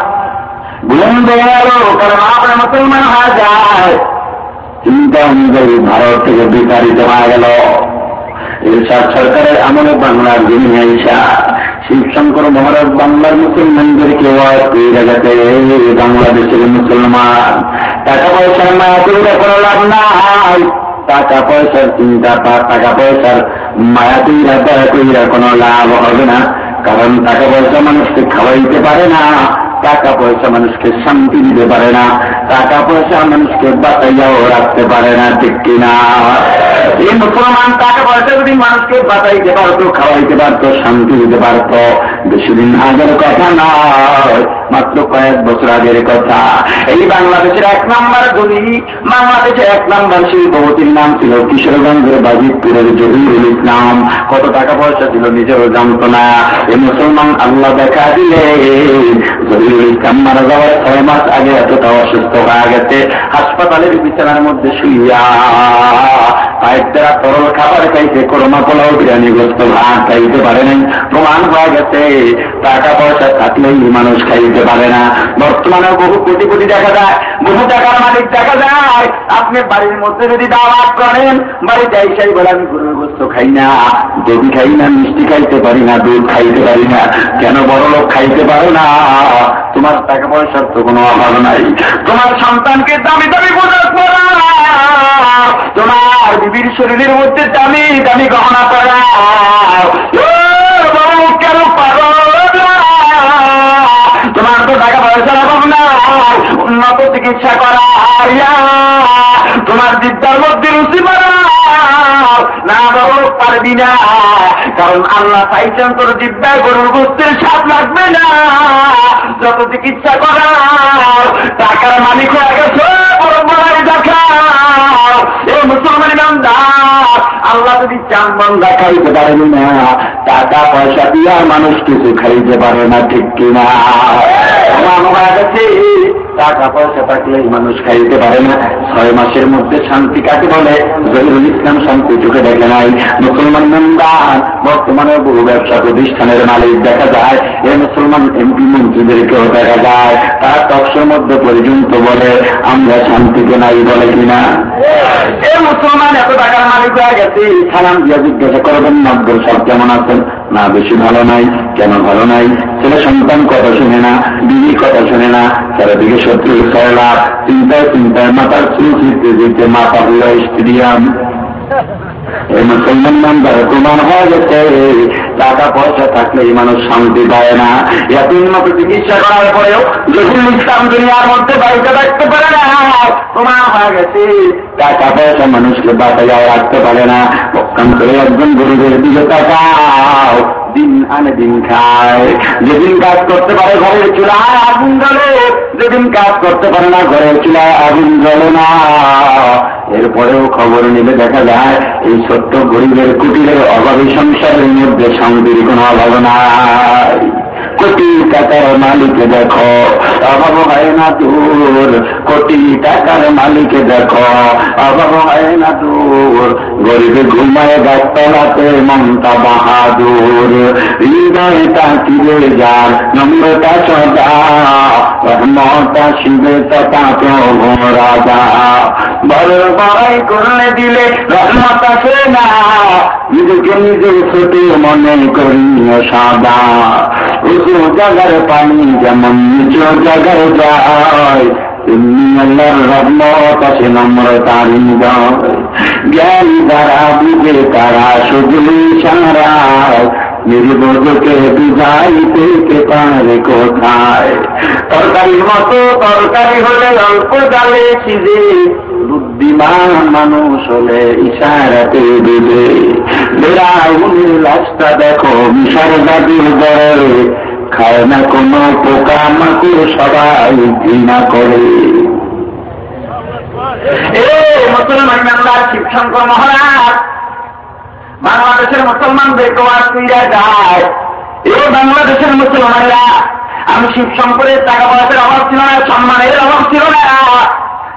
ঘুম দিয়ে গেল, কারণ আপনার মুসলমান যায়। চিন্তা অনুযায়ী ভারত থেকে বিতাড়িত হয়ে গেল। এরশাদ সরকারের আমলে বাংলার শিবশঙ্কর মহারাজ বাংলার মুসলমানদেরকে তৈরি গেছে? বাংলাদেশের মুসলমান, টাকা পয়সার না চিন্তা করা লাভ নাই। টাকা পয়সার চিন্তা টাকা পয়সার মায়া তৈরা দয়া তৈরা কোনো লাভ হবে না। কারণ টাকা পয়সা মানুষকে খাওয়াইতে পারে না। টাকা পয়সা মানুষকে শান্তি দিতে পারে না টাকা পয়সা মানুষকে বাঁচাইয়াও রাখতে পারে না, ঠিক কিনা? এই মুসলমান টাকা পয়সা যদি মানুষকে বাঁচাইতে পারতো, খাওয়াইতে পারতো, শান্তি দিতে পারতো বেশি দিন আগের কথা নয়, মাত্র কয়েক বছর আগের কথা। এই বাংলাদেশের এক নাম্বার ধনী বাংলাদেশের এক নাম্বার শিল্পপতির নাম ছিল কিশোরগঞ্জের বাজিতপুরের জহিরুল ইসলাম। কত টাকা পয়সা ছিল নিজেরও জানতো না। এই মুসলমান আল্লাহ দেখা দিলে। জহিরুল ইসলাম মারা যাওয়ার ছয় মাস আগে এতটা অসুস্থ হয়ে গেছে। হাসপাতালের বিছানার মধ্যে শুইয়া পায়ের তরল খাবার খাইতে করোনা পোলাও বিরিয়ানি গ্রস্ত ভাত খাইতে পারে নাই প্রমাণ হয়ে গেছে টাকা পয়সা থাকলেই মানুষ খাইতে পারে না। বর্তমানে বহু কোটি কোটি দেখা যায় বহু টাকার মালিক দেখা যায়। আপনি বাড়ির মধ্যে যদি দাওয়াত করেন, বাড়িতে আইসাই বলে, আমি গরুর গোস্ত খাই না। দেবী খাই না, মিষ্টি খাইতে পারি না, দুধ খাইতে পারি না। কেন বড় লোক খাইতে পারো না? তোমার টাকা পয়সার তো কোনো অভাব নাই। তোমার সন্তানকে দামি দামি বোঝার তোমার বিবির শরীরের মধ্যে দামি দামি গহনা করা চিকিৎসা করা তোমার বিদ্যার মধ্যে রুচি বাবু পারবি না। কারণ আল্লাহ চাইছেন তোর জিব্বায় গরুর গোস্তের স্বাদ লাগবে না। যত চিকিৎসা করা টাকার মালিক হয়ে গেছে বড়াই দেখাও। এ মুসলমান ইমানদার আল্লাহ যদি চান বন্ধা খাইতে পারেন না, টাকা পয়সা দিয়ে মানুষ কিছু খাইতে পারে না, ঠিক কিনা? আমার কাছে টাকা পয়সা থাকলে মানুষ খাইতে পারে না। ছয় মাসের মধ্যে শান্তি কাকে বলে? জহিরুল ইসলাম শান্তি চোখে দেখে নাই। মুসলমান মেম্বার বর্তমানে বহু ব্যবসা প্রতিষ্ঠানের মালিক দেখা যায়। এ মুসলমান এমপি মন্ত্রীদেরকেও দেখা যায়। তার টক্সের মধ্যে পর্যন্ত বলে, আমরা শান্তিতে নাই বলে কিনা? এ মুসলমান এত টাকার মালিক হয়ে গেছে। সালাম দিয়া জিজ্ঞাসা করবেন, নব্বই সব কেমন আছেন? না, বেশি ভালো নাই। কেন ভালো নাই, ছেলে সন্তান কথা শুনে না, বিবি কথা শুনে না, চারিদিকে শত্রু সয়লা চিন্তায় চিন্তায় মাথার চুল ছিটতে যেতে মাথা পুরো স্টেডিয়াম। এই মুসলমান নাম্বার প্রমাণ হয়ে গেছে, টাকা পয়সা থাকলে এই মানুষ শান্তি পায় না। এত উন্নত চিকিৎসা করার পরেও যখন ইসলাম দুনিয়ার মধ্যে বাড়িতে রাখতে পারে না, প্রমাণ হয়ে গেছে, টাকা পয়সা মানুষকে বাঁচাইয়া রাখতে পারে না। পক্ষান্তরে একজন গরিবের দিকে তাকাও। দিন আনে দিন খায়। যেদিন কাজ করতে পারে ঘরের চুলায় আগুন জ্বলে, যেদিন কাজ করতে পারে না ঘরের চুলায় আগুন জ্বলে না। এরপরেও খবর নিলে দেখা যায়, এই ছোট্ট গরিবের কুটিরের অভাবী সংসারের মধ্যে সঙ্গীর কোনো অভাব নাই। কোটি টাকার মালিকে দেখো, অভাব হয় না দূর। কোটি টাকার মালিকে দেখো, অভাব হয় না দূর। গরিব ঘুমায় গাছতলাতে মমতা বাহাদুর। হৃদয়টা কিরে যার নম্রতা সদা রহমতা শিবে তথা প্রভু রাজা। বড় বড়াই করলে দিলে রহমত আসে না, নিজেকে নিজে ছোট মনে করি সাদা। উঁচু জাগার পানি যেমন নিচু জাগার যায় তেমনি আল্লাহর রহমত আছে নম্রতার হৃদয়। জ্ঞানী দ্বারা বুঝে তারা শুধু সারায়। নির্বোধকে বুঝাইতে পারে কোথায়। তরকারির মতো তরকারি হলে অল্প জালে সিজে। বুদ্ধিমান মানুষ হলে ইশারাতে দেবে। বেড়াউনের লাশটা দেখো, মিশার দাদির দরে খায় না কোনো পোকা মাকুর সবাই ঘৃণা করে। এ মুসলমান শিবশঙ্কর মহারাজ বাংলাদেশের মুসলমানদের তোমার তুইরা যায়। এ বাংলাদেশের মুসলমানরা। আমি শিব শঙ্করের টাকা পয়সার অভাব ছিল না, সম্মানের অভাব ছিল না।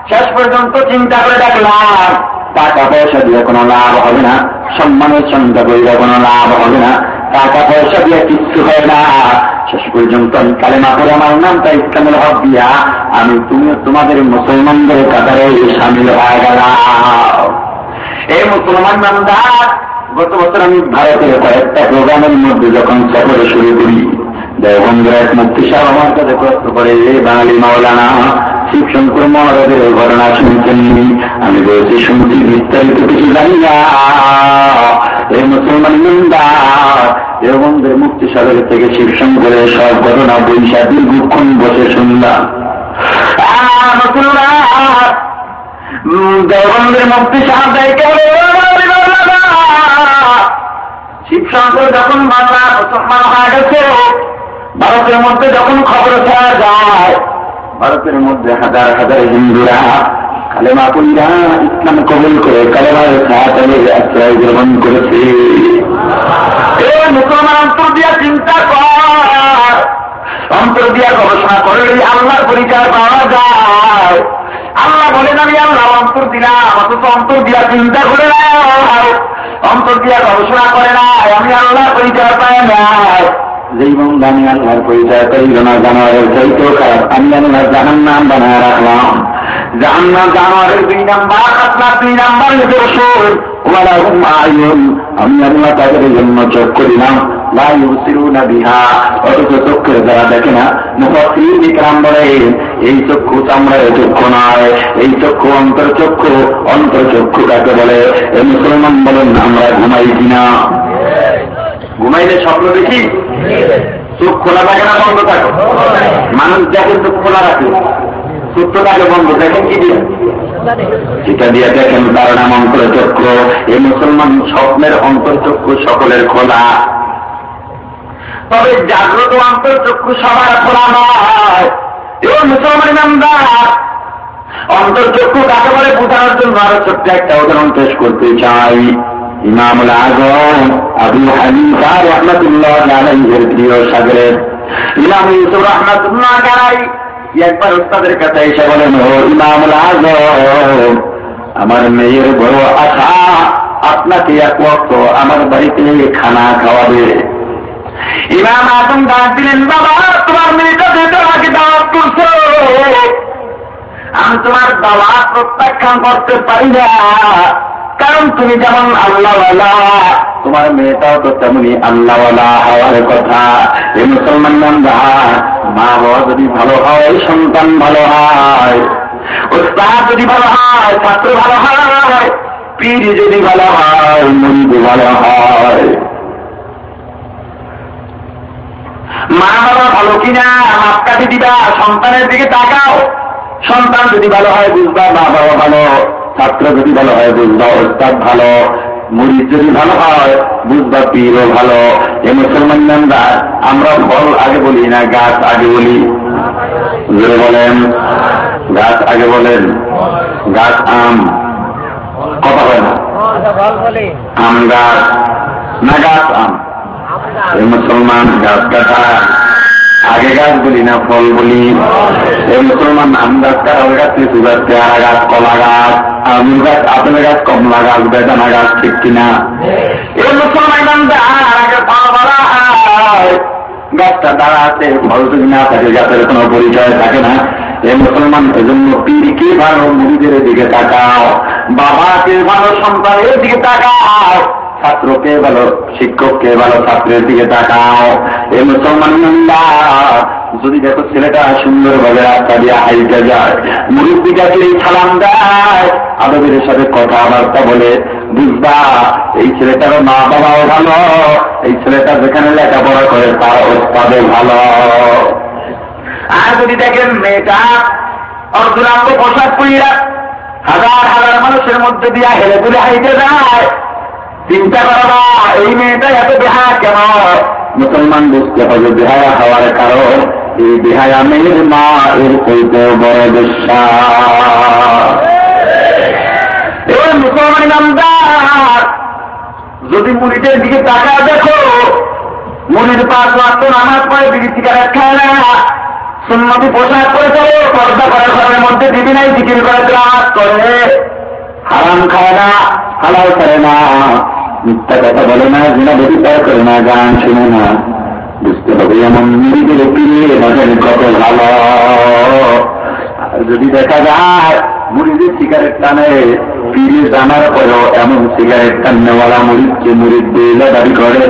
শেষ পর্যন্ত চিন্তা করে দেখলাম, টাকা পয়সা দিয়ে কোনো লাভ হবে না। সম্মানের চিন্তা করলে কোনো লাভ হবে না। টাকা পয়সা দিয়ে কিচ্ছু হয় না। শেষ পর্যন্ত আমি কালেমা করে আমার নামটা ইসলামের হক দিয়া আমি তুমি তোমাদের মুসলমানদের কাতারে সামিল হয়ে গেলাম। এই মুসলমান নামদার গত বছর আমি ভারতের কয়েকটা প্রোগ্রামের মধ্যে যখন সফরে শুরু করি দেবঙ্গের এক মুক্তি সাহেব আমার কাছে প্রশ্ন করে বাঙালি মাওলানা শিবশঙ্কর মহারাজের ঘটনা শুনছেন আমি বলছি শুনছি বিস্তারিত কিছু জানি না এই মুসলমান নিন্দা দেবঙ্গের মুক্তি সাগরের থেকে শিবশঙ্করের সব ঘটনা বৈশা দীর্ঘক্ষণ বসে শুনলাম দেবঙ্গের মুক্তি সাহায্য শিবশঙ্কর যখন বাংলা মুসলমান হয়ে গেছে, ভারতের মধ্যে যখন খবর ছাড়া যায়, ভারতের মধ্যে হাজার হাজার হিন্দুরা কালেমা কইরা ইসলাম কবুল করে কালেমার সাহায্যে আশ্রয় গ্রহণ করেছে। মুসলমান দিয়া চিন্তা কর। অন্তর দিয়া গবেষণা করে আল্লাহর পরিচয় পাওয়া যায়। আল্লাহ বলেন আমি আল্লাহ অন্তর দিলাম অথচ অন্তর দিয়া চিন্তা করে নাই অন্তর দিয়া গবেষণা করে নাই আমি আল্লাহ পরিচয় পাই নাই যেই বন্ধু আমি আল্লাহর পরিচয় করিল না জানোয়ারের চাইতেও খারাপ আমি আল্লাহ জাহান নাম বানায় রাখলাম। জাহান্নাম জানোয়ারের দুই নাম্বার, আপনার দুই নাম্বার দোষর ওরা আমি আল্লাহ তাদের জন্য চোখ করিলাম বিহা এই চক্ষু মুসলমান বলেন, আমরা ঘুমাই কিনা। ঘুমাইলে স্বপ্ন দেখি? চোখ খোলা থাকে না বন্ধ থাকে? মানুষ দেখেন চোখ খোলা রাখে। থাকে বন্ধ, দেখেন কি দিয়ে? এটা দিয়ে দেখেন তার নাম অন্তর্চক্র এই মুসলমান স্বপ্নের অন্তর্চক্ষু সকলের খোলা। তবে জাগ্রত অন্তর্চক্ষু সবার খোলা নয়। এবং মুসলমান নামদার অন্তর্চক্ষু কাকে বলে বোঝানোর জন্য আরও ছোট্ট একটা উদাহরণ পেশ করতে চাই। ইমামুল আজম আবু হানিফা রহমতুল্লাহ প্রিয় সাগরের ইমাম ইউসুফ রহমতুল্লাহ গাই একবার উস্তাদের কাছে এসে বলেন, ও ইমামুল আজম, আমার মেয়ের বড় আশা আপনাকে এক আমার বাড়িতে খানা খাওয়াবে। ইমাম আজম ডাক দিলেন, বাবা, তোমার মেয়েটা যেতে আগে দাওয়াত করছ। আমি তোমার দাওয়াত প্রত্যাখ্যান করতে পারি না। কারণ তুমি যেমন আল্লাহওয়ালা, তোমার মেয়েটাও তো তেমনি আল্লাহওয়ালা হওয়ার কথা। এই মুসলমান মা বাবা যদি ভালো হয়, সন্তান ভালো হয় উৎসাহ যদি ভালো হয়, ছাত্র ভালো হয়, পীর যদি ভালো হয় মন্দি ভালো হয় মা বাবা ভালো কিনা মাপকাঠি দিবা সন্তানের দিকে তাকাও। সন্তান যদি ভালো হয় বুঝবা মা বাবা ভালো। ছাত্র যদি ভালো হয় বুঝবা ওস্তাদ ভালো। মুড়িদ যদি ভালো হয় বুঝবা পীরও ভালো। এ মুসলমান নামদার আমরা ফল আগে বলি না গাছ আগে বলি? বলেন। গাছ আগে বলেন। গাছ আম। কথা হয় না আম গাছ। না গাছ আম। মুসলমান গাছ কাটা আগে গাছ বলি না ফল বলি এই মুসলমান আম গাছ কাটা গাছ, লিচু গাছ, পেয়ারা গাছ, কলা গাছ, আঙুর গাছ, আপেল গাছ, কমলা গাছ, বেদানা গাছ, ঠিক কিনা? এই মুসলমান গাছটা দাঁড়া আছে ফল যদি না থাকে, গাছের কোনো পরিচয় থাকে না। এ মুসলমান এজন্য পীরকে ভালো মুড়িদের দিকে তাকাও, বাবাকে ভালো সন্তানের দিকে তাকাও। ছাত্রকে ভালো, শিক্ষককে ভালো, ছাত্রের দিকে তাকাও। এ মুসলমান যদি দেখো ছেলেটা সুন্দরভাবে রাস্তা দিয়ে হাইতে যায় মুরব্বীটাকে এই সালাম দেয়? আদবের সাথে কথাবার্তা বলে, বুঝবা, এই ছেলেটারও মা বাবাও ভালো, এই ছেলেটা যেখানে লেখাপড়া করে তার ওস্তাদে ভালো। আর যদি দেখেন মেয়েটা অর্ধুরাঙ্গ পোশাক পরিয়া হাজার হাজার মানুষের মধ্যে দিয়া হেলে তুলে হাইতে যায় চিন্তা করবা এই মেয়েটা এত বেহা কেন? মুসলমান বুঝতে হবে বেহায়া হওয়ার কারণ, এই বেহায়া মেয়ের মা এর কইতে বড় বিশ্বাস মুসলমান যদি মুড়িদের দিকে টাকা দেখো, মুড়ির পাঁচ মাত্র নামাজ পরে বিড়ি সিগারেট খায় না। সুন্নতি পোশাক করে চলো, পর্দা করে ঘরের মধ্যে দিদি নাই, জিকির করে ক্লাস করে। হারাম খায় না, হালাল করে না। মিথ্যা কথা বলে না জিনা ব্যবচার করে না, গান শুনে না। বুঝতে হবে এমন নিজেদের পিড়িয়ে বাজারে কত ভালো। যদি দেখা যায়, মুড়িদের সিগারেট টানে পিড়িয়ে জানার পরেও এমন সিগারেট টান্নেওয়ালা মুড়িদকে মুড়িদ দিলে দাবি করে,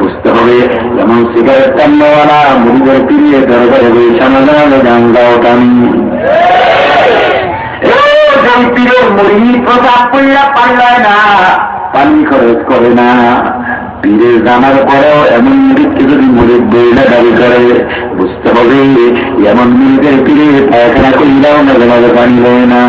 বুঝতে হবে এমন সিগারেট টান্নেওয়ালা মুড়িদের পিড়িয়ে দরকারে বৈশানো জানালে গাঙ্গাও টানি। পীরের মুড়ি প্রসাদ করিয়া পারলায় না। পানি খরচ করে না। পীরের জানার পরেও এমন মুড়িদকে যদি মুড়িদ বইলে দাবি করে, বুঝতে হবে, এমন মুড়িদের পীরে পায়খানা করিলাও মাঝে মাঝে পানি দেয় না।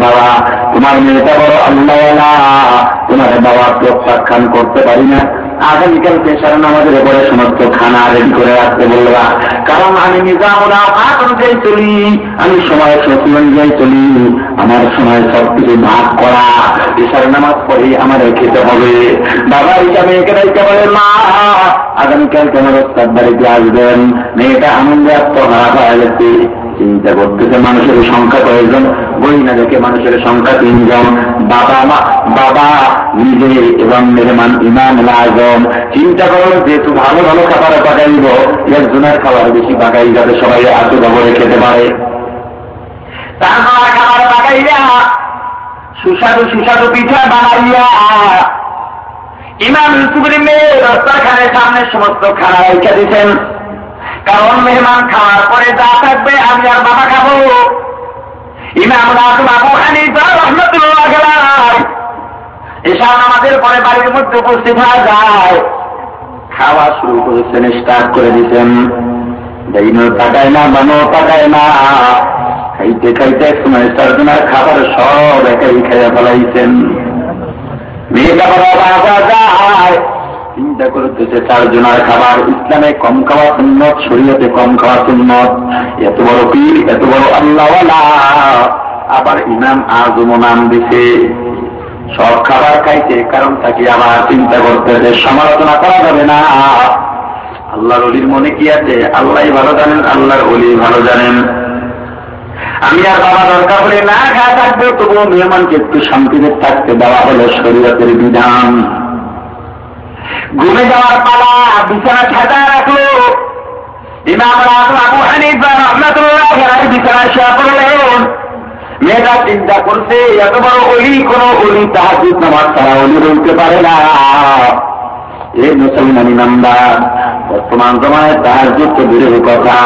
বাবা, তোমার মেয়েটা বড় আল্লাহ তোমার বাবা প্রত্যাখ্যান করতে পারি না। আগামীকাল পেশার নামাজের পরে সমস্ত খানা রেডি করে রাখতে বলবা কারণ আমি নিজামুল আফাক অনুযায়ী চলি, আমি সময় সত্যি অনুযায়ী চলি, আমার সময় সবকিছু ভাগ করা পেশার নামাজ পরে আমার খেতে হবে। বাবা এইটা মেয়েকে দায়িত্ব বলে, মা, আগামীকাল ওস্তাদ বাড়িতে আসবেন। মেয়েটা আনন্দে আত্মহারা হয়ে গেছে। চিন্তা করতেছে মানুষের সংখ্যা কয়েকজন বই না দেখে মানুষের সংখ্যা তিনজন। বাবা মা, বাবা, নিজে এবং মেহমান ইমাম আজম চিন্তা করো যেহেতু ভালো ভালো খাবার পাকাইব একজনের খাবার বেশি পাকাই যাতে সবাই আতু খবরে খেতে পারে। সুস্বাদু সুস্বাদু পিঠা বানাইয়া ইমাম ইউসুফের মেয়ে রাস্তাখানের সামনে সমস্ত খানা রেখে দিচ্ছেন কারণ মেহমান খাওয়ার পরে যা থাকবে আমি আর বাবা খাব। ইমাম রাসুল আবু আমাদের পরে বাড়ির মধ্যে উপস্থিত হয়ে যায়। খাওয়া শুরু করেছেন স্টার্ট করে তাকায় না না। খাবার সব একাই খাইয়া ফেলাইছেন। মেয়েটা বাবা যায়। চিন্তা করতেছে চারজনের খাবার ইসলামে কম খাওয়া সুন্নত, শরীয়তে কম খাওয়া সুন্নত। এত বড় পীর, এত বড় আল্লাহওয়ালা। আবার ইমাম আজম নাম দিছে। সব খাবার খাইছে, কারণ তাকে আবার চিন্তা করতেছে সমালোচনা করা যাবে না। আল্লাহর অলির মনে কি আছে? আল্লাহ ভালো জানেন, আল্লাহর অলি ভালো জানেন। আমি আর বাবা দরকার হলে না খা থাকবে, তবুও মেহমানকে একটু শান্তিতে থাকতে দেওয়া হলো শরীয়তের বিধান। ঘুমে যাওয়ার পালা বিছানা ছাটা রাখল। ইমাম রাসুল আবু হানিফা রহমাতুল্লাহ বিছানা পড়লেন। মেয়েরা চিন্তা করছে, এত বড় অলি, কোন অলি তাহাজুদ নামাজ তারা বলতে পারে না। এ মুসলমান ইমানদার বর্তমান জমায় তাহাজুদ তো দূরের কথা।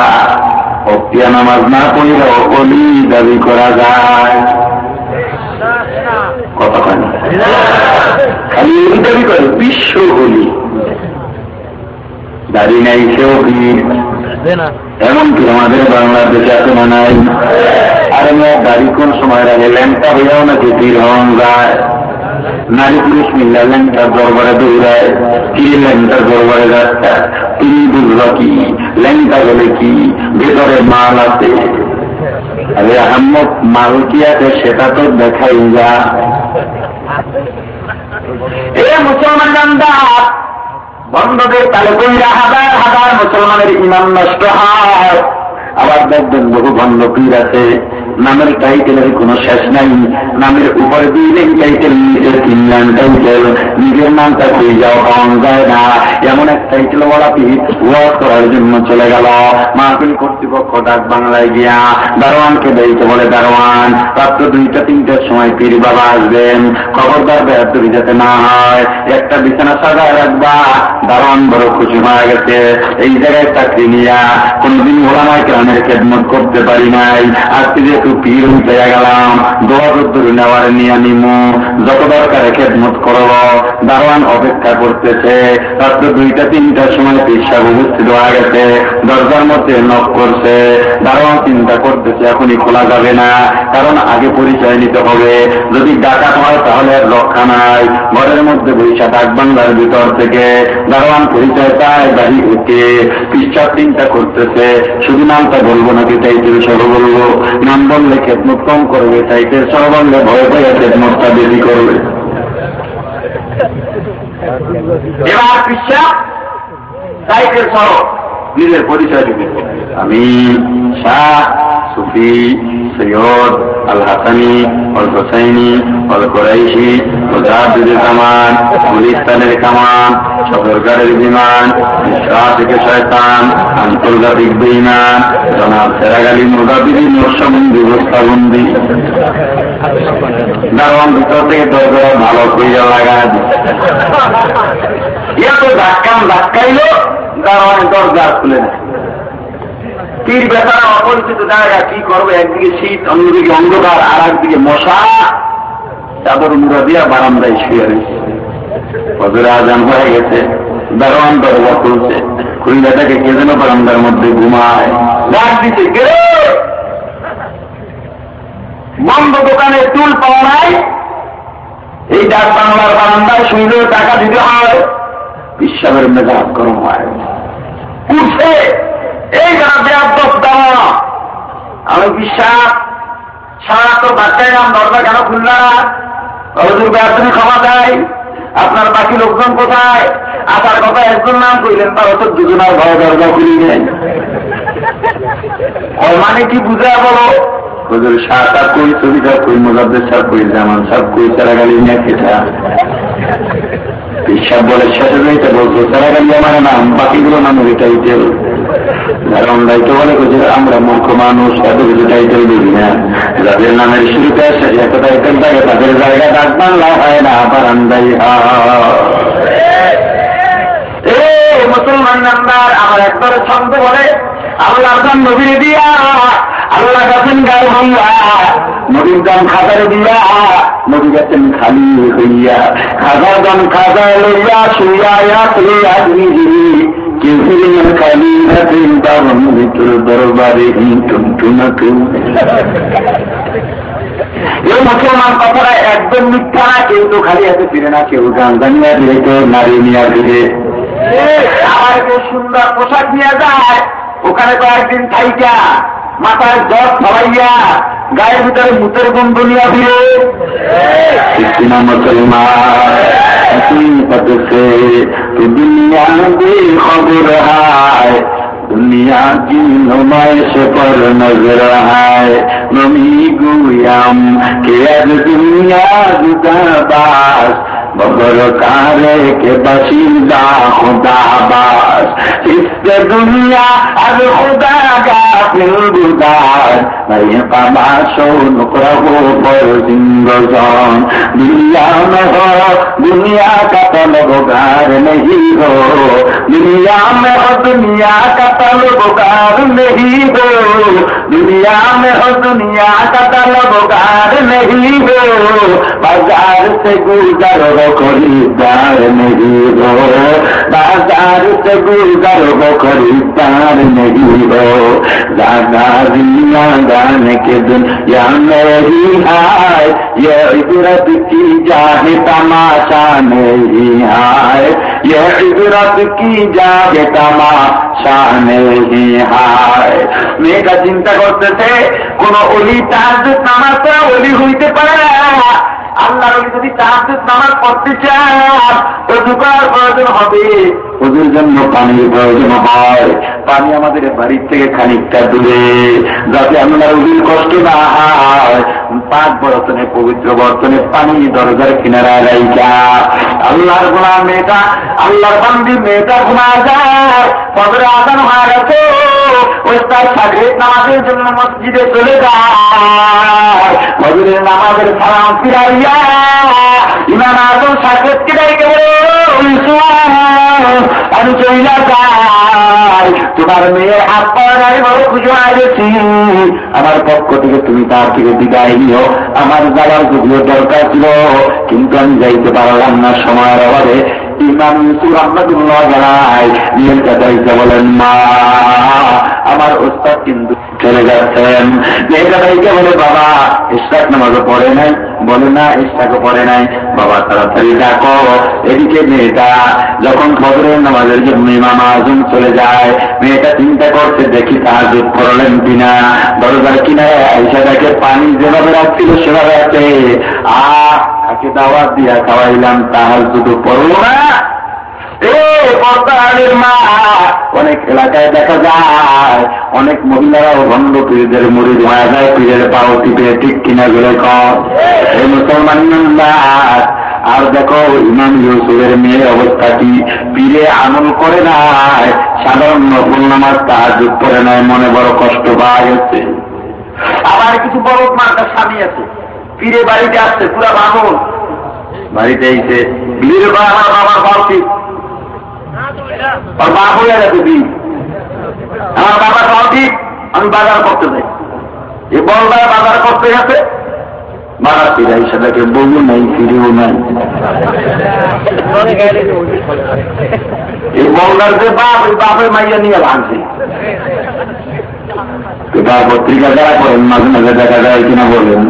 অক্তিয়া নামাজ না পড়লে অলি দাবি করা যায়। কথা খালি দাবি করে বিশ্ব অলি দাড়ি নাই, সেও ভিড় এমনকি আমাদের বাংলাদেশে আছে না নাই। আরে মেয়ে দাড়ি কোন সময় আগে ল্যাংটা হইয়াও নাকি ভিড় হন যায়? নারী পুরুষ মিল্লা ল্যাংটার দরবারে দৌড়ায়। কি ল্যাংটার দরবারে যাচ্ছে তুমি বুঝলো কি? ল্যাংটা বলে কি? ভেতরে মাল আছে। আরে আহম্মদ, মাল কি আছে সেটা তো দেখাই যা। এ মুসলমান জানদা বন্ধদের তালে কইরা হাজার হাজার মুসলমানের ইমান নষ্ট হয়। আবার দেখবেন বহু ভণ্ড পীর আছে। নামের টাইটেলের কোনো শেষ নাই। নামের উপরে দিয়ে টাইটেল, নিজের কিনলেন টাইটেল, নিজের নামটা পেয়ে যাওয়া পাওয়া যায় না, এমন এক টাইটেল বলা পীর ওয়াজ করার জন্য চলে গেল। মাহফিল কর্তৃপক্ষ ডাক বাংলায় গিয়া দারোয়ানকে দায়িত্ব বলে, দারোয়ান, রাত্র দুইটা, তিনটার সময় পীর বাবা আসবেন। খবরদার বেহাত্তরি যাতে না হয়, একটা বিছানা সাজায় রাখবা। দারোয়ান বড় খুশি হয়ে গেছে। এই জায়গায় চাকরি নিয়া কোনদিন ওলামায় গ্রামের খেদমত করতে পারি নাই। আজকে যেহেতু পীর পেয়ে গেলাম, দোয়া দূর নেওয়ার নিয়ে নিমু যত দরকারে খেদমত করব, দারোয়ান অপেক্ষা করতেছে। রাত্র দুইটা, তিনটার সময় পেশাব উপস্থিত হয়ে গেছে, দরজার মধ্যে নখ করছে। দারোয়ান চিন্তা করতেছে, এখনই খোলা যাবে না, কারণ আগে পরিচয় নিতে হবে। যদি ডাকা হয় তাহলে আর রক্ষা নাই। ঘরের মধ্যে বৈশা ডাক বাংলার ভিতর থেকে। দারোয়ান পরিচয় পায় বাড়ি উঠে পিসাব চিন্তা করতেছে, শুধু নামটা বলব নাকি টাইপের সহ বলব। নাম বললে খেদমত কম করবে টাইপের সহ বললে ভয় ভয়ে খেদমতটা বেশি করবে। পিসাব টাইটেল সহ নিজের পরিচয় দিবে আমি শাহ, সুফি, সৈয়দ আল হাসানি অল হোসাইনি অল কোরাইশি মুজাহিদুল কামান গুলিস্তানের কামান সদরকারের বিমান শাহ থেকে শয়তান, আন্তর্জাতিক বিমান, জনাব সেরাগালি মুজাবিদি নকশবন্দি ব্যবস্থাবন্দি দারোয়ান ভিতর থেকে দরজা ভালো কইরা লাগা। ইয়া তো ধাক্কাম ধাক্কাইলো দারোয়ান দরজা খুলে দেয় পীর বেতারা অপরিচিত জায়গা কি করবে? একদিকে শীত, অন্যদিকে অন্ধকার, আর একদিকে মশা। চাদর মুড়া দিয়া বারান্দায় শুয়ে রয়েছে। ফজরে আজান হয়ে গেছে। দারোয়ান দরজা খুলছে। খুললেটাকে কে যেন বারান্দার মধ্যে ঘুমায়। ডাক দিতে বন্ধ দোকানে চুল পাওয়া নাই। এই ডাক বাংলার বারান্দায় শুনলেও টাকা দিতে হয়। বিশ্বাবের মেজাজ গরম হয়। উঠছে। এই যারা বেয়াদব দেওয়া আমি বিশ্বাস, সারা তো বাচ্চাই নাম দরজা কেন খুলল না? হজুর বেয়াদবি ক্ষমা দেয় আপনার বাকি লোকজন কোথায়? আসার কথা একজন নাম কইলেন, তার হয়তো দুজনের ঘরে দরজা খুলিলেন ওই মানে কি বুঝা বলো? হুজুর শাহটা কই ছবিটা কই মুজাদ্দের সাহেব কই, জামান সাহেব কই সারা গালি নিয়ে খেটা বিশ্বাস বলে শেষে যাইতে বলছো সারা গালি আমার নাম, বাকিগুলো নাম ওই টাইটেল কারণ দায়িত্ব বলে যে আমরা মূর্খ মানুষ এত কিছু টাইটেল দিবি না। যাদের নামের শুরুতে আসে এত টাইটেল থাকে, তাদের জায়গা ডাক বাংলা হয় না বারান্দাই মুসলমান নাম্বার, আমার একবার ছন্দ বলে আল্লাহ নবীর দিয়া আল্লাহ গেছেন গাল ভাঙ্গা নবীর দাম খাজার দিয়া নবী গেছেন খালি হইয়া খাজার দাম খাজা লইয়া, শুইয়া লইয়া কেভিলের হাতেন দাম ভিতর দরবারে টুনটুনা টুন এই মুসলমান কথাটা একদম মিথ্যা না, কেউ তো খালি হাতে ফিরে না, কেউ গান জানিয়া ফিরে কেউ নারী নিয়ে ফিরে আবার সুন্দর পোশাক নিয়ে যায় ওখানে কয়েকদিন থাইকা মাথায় জ্বর ছড়াইয়া গায়ের ভিতরে মুতের গন্ধ নিয়ে ফিরে কিনা हकीकत से तू दुनिया की खबर है दुनिया की नुमाइश पर नजर है नमी गुयाम के दुनिया जुदा बास बबर कारे के बशीदा खुदाबास इस दुनिया अब खुदा का फिर गुदार नहीं तमाशो नुकरहो पर जिंदजान दुनिया में हो दुनिया का तलबगार नहीं हो दुनिया में हो दुनिया का तलबगार नहीं हो दुनिया में हो दुनिया का तलबगार नहीं हो बाजार से गुजर हो खरीदार नहीं हो बाजार से गुजर हो खरीदार नहीं हो ज्यादा दुनिया गाने के दुनिया में ही आए ये इबरत की जाहे तमाशा नहीं आए ये इबरत की जाहे तमाशा नहीं आए মেয়েটা চিন্তা করতেছে কোন অলি তার নামাজটা অলি হইতে পারে না আল্লাহ যদি তাহাজ নামাজ পড়তে চান প্রয়োজন হবে। ওদের জন্য পানির প্রয়োজন হয়। পানি আমাদের বাড়ির থেকে খানিকটা দূরে। যাতে আমরা রোগীর কষ্ট না হয়। পাঁচ বর্তনে, পবিত্র বর্তনে পানি দরজার কিনারা রাইকা আল্লাহর গোলা মেয়েটা, আল্লাহর মেয়েটা ঘুমা যায়। কবরে আদান হয়ে গেছে ওই তার সাথে নামাজের জন্য মসজিদে চলে যায়। নামাজের সালাম ফিরাইয়া ইমাম আজম সাকেত কিরাই আমি চইলা যাই। তোমার মেয়ের হাত পাওয়ার বড় পুজো আইছি আমার পক্ষ থেকে তুমি তার থেকে বিদায় নিও। আমার যাওয়ার যদিও দরকার ছিল, কিন্তু আমি যাইতে পারলাম না সময়ের অভাবে। ইমাম জানায় দায়িত্ব বলেন, মা, আমার ওস্তাদ কিন্তু চলে বলে, বাবা ইস্তাক পড়ে নাই। বলে, না পড়ে নাই। বাবা, তাড়াতাড়ি ডাকো, এদিকে মেয়েটা যখন খবরের নামাজের জন্য ইমাম আজম চলে যায়, মেয়েটা চিন্তা করতে দেখি তার যুগ করলেন কিনা? দরজার কিনারে আইসা দেখে, পানি যেভাবে রাখছিল, সেভাবে আছে। আহ তাকে দাওয়াত দিয়া খাওয়াইলাম, তাহার শুধু পড়ব না অনেক এলাকায় দেখা যায়, অনেক মহিলারাও ভণ্ড পীরদের মুড়ি ধোয়া যায়, পীরের পাও টিপে ঠিক কিনা গেলে এই মুসলমান আর দেখো, ইমাম ইউসুফের মেয়ের অবস্থা কি? পীরে আমল করে নাই, সাধারণ নফল নামাজ তাহার যুগ করে নাই, মনে বড় কষ্ট পাওয়া গেছে আবার কিছু বড় মার্কার স্বামী আছে। পীরে বাড়িতে আসছে, পুরা বামন। বাড়িতে এসে, বীর বা আমার বাবার বাড়তি আর বাপ হয়ে গেছে বীর। আমার বাবার বাড়তি আমি বাজার করতে যাই। এই বড়দার বাজার করতে গেছে, বাজার ফিরাই সেটাকে বউ নাই, ফিরেও নাই। এই বলদার যে বাপ, ওই বাপের মাইয়া নিয়ে ভাঙছে। এটা পত্রিকা যারা করেন মাঝে মাঝে দেখা যায় কিনা বলেন।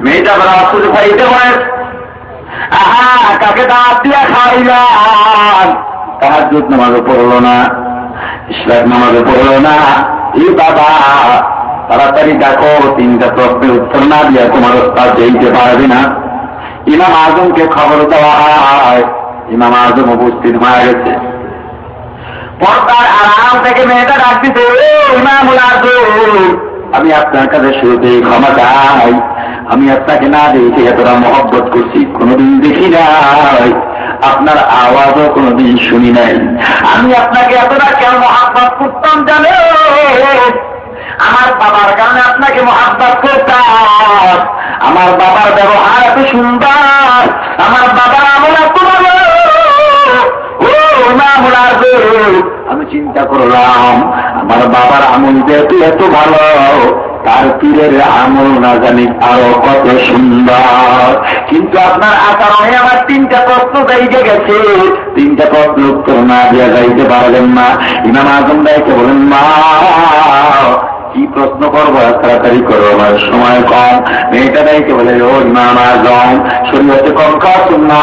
মেয়েটা কাকে দাঁত দিয়া খাইলাম? তাহার নামাজও পড়ল না ইসলাম নামাজও পড়ল না। বাবা, তাড়াতাড়ি তিনটা প্রশ্নের উত্তর না তোমার পারবে না। ইমাম আজমকে খবর দেওয়া হয়। ইমাম আজম উপস্থিত হয়ে গেছে। পর্দার আরাম থেকে মেয়েটা ডাক দিতে ইমামুল আমি আপনার কাছে শুরুতেই ক্ষমা চাই। আমি আপনাকে না দেখে এতটা মহব্বত করছি, কোনোদিন দেখি নাই। আপনার আওয়াজও কোনোদিন শুনি নাই। আমি আপনাকে এতটা কেন মহাব্বত করতাম জানো? আমার বাবার কারণে আপনাকে মহাব্বাত করতাম। আমার বাবার ব্যবহার এত সুন্দর। আমার বাবার আমল এত না আমি চিন্তা করলাম, আমার বাবার আমল যেহেতু এত ভালো, তার পীরের আমল না জানি আরও কত সুন্দর। কিন্তু আপনার আচরণে আমার তিনটা প্রশ্ন যাইতে গেছে। তিনটা প্রশ্ন উত্তর না দিয়ে যাইতে পারলেন না। ইমাম আজম দায়িত্ব বলেন, মা কি প্রশ্ন করব? তাড়াতাড়ি করো, আমার সময় কম। মেয়েটা দায়িত্ব বলে, ও ইমাম জম শরীরতে কম খাওয়া না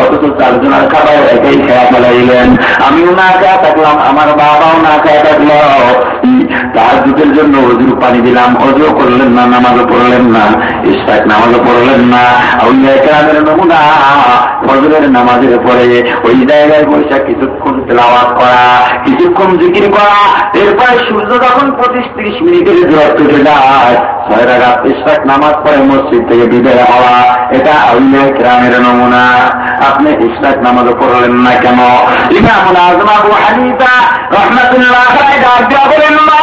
অথচ চারজনের খাবার একাই খেয়া ফেলাইলেন আমিও না খেয়া থাকলাম, আমার বাবাও না খেয়া থাকল। তার দুধের জন্য অজুর পানি দিলাম, অজুও করলেন না, নামাজও পড়লেন না, ইস্তাক নামাজও পড়লেন না। ওই একরামের নমুনা, ফজরের নামাজের পরে ওই জায়গায় বসে কিছুক্ষণ তেলাওয়াত করা, কিছুক্ষণ জিকির করা, এরপরে সূর্য যখন পঁচিশ তিরিশ মিনিটের দূরত্ব চলে যায় ছয় ইস্তাক নামাজ পড়ে মসজিদ থেকে বিদায় হওয়া, এটা ওই একরামের নমুনা। আপনি ইস্তাক নামাজও পড়লেন না কেন? ইমামুল আজম আবু হানিফা রহমাতুল্লাহ বলেন মা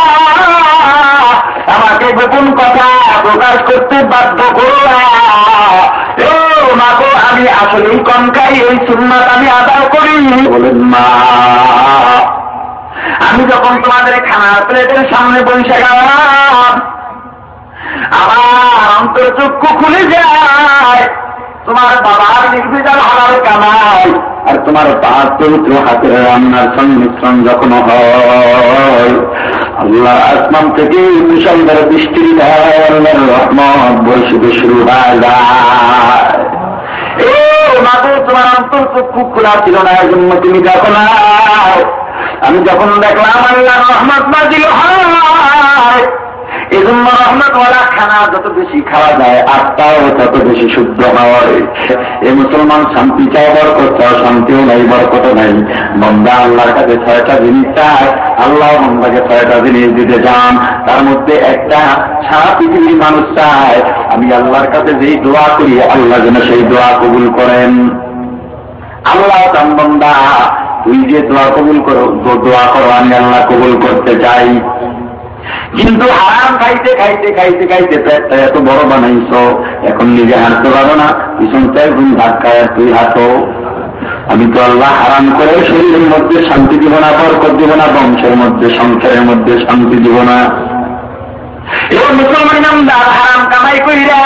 আমাকে গোপন কথা প্রকাশ করতে বাধ্য করলাম আমি আসলেই কনকাই, এই সুন্নাত আমি আদায় করি। বলেন, মা, আমি যখন তোমাদের খানার প্লেটের সামনে বসে গেলাম, আমার অন্তর চক্ষু খুলে যায়। তোমার বাবার নির্বিচার হালাল কামাই। আর তোমার পাঁচ পবিত্র হাতের রান্নার সংমিশ্রণ যখন হয় আল্লাহ আসমান থেকে মুসলমানের বৃষ্টির আল্লাহর রহমত শুরু হয়ে যায়। তোমার অন্তর চক্ষু খোলা ছিল না জন্য তুমি দেখো না। আমি যখন দেখলাম আল্লাহ রহমত নাজিল হয় এই জন্য রহমতওয়ালা খানা যত বেশি খাওয়া যায় আত্মাও তত বেশি শুদ্ধ হয়। এই মুসলমান শান্তি চাও বরকত চাও শান্তিও নাই বরকত নাই। বন্দা আল্লাহর কাছে ছয়টা জিনিস চায়, আল্লাহ বন্দাকে ছয়টা জিনিস দিতে যান তার মধ্যে একটা সারা পৃথিবীর মানুষ চায়, আমি আল্লাহর কাছে যেই দোয়া করি, আল্লাহ যেন সেই দোয়া কবুল করেন। আল্লাহ চান বন্দা, তুই যে দোয়া কবুল করো, দোয়া করো, আমি আল্লাহ কবুল করতে চাই। কিন্তু হারাম খাইতে খাইতে খাইতে খাইতে এত বড় বানাইছ। এখন নিজে হাঁটতে পারো না, পিছন চাই তুমি ভাত খায়, তুই হাঁটো। আমি তো আল্লাহ হারাম করে শরীরের মধ্যে শান্তি দিব না, বরকত দিব না, বংশের মধ্যে, সংসারের মধ্যে শান্তি দিব না। এবং মুসলমান হারাম কামাই কইরা,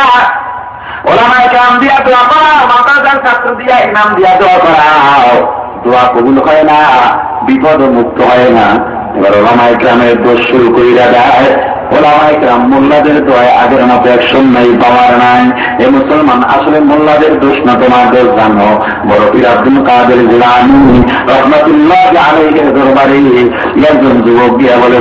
ওলামায় দিয়া দোয়া করা দিয়া দিয়া দোয়া করাও। দোয়া কবুল হয় না বিপদ মুক্ত হয় না। এবার ওলামাই গ্রামের দোষ শুরু করিয়া দেয় মোল্লাদের দোয়ায় আগের মতো নাই পাওয়ার নাই। এ মুসলমান আসলে মোল্লাদের দোষ না তোমার দোষ, জানো? বড় কাদের আলাইহের দরবারে একজন যুবক বলে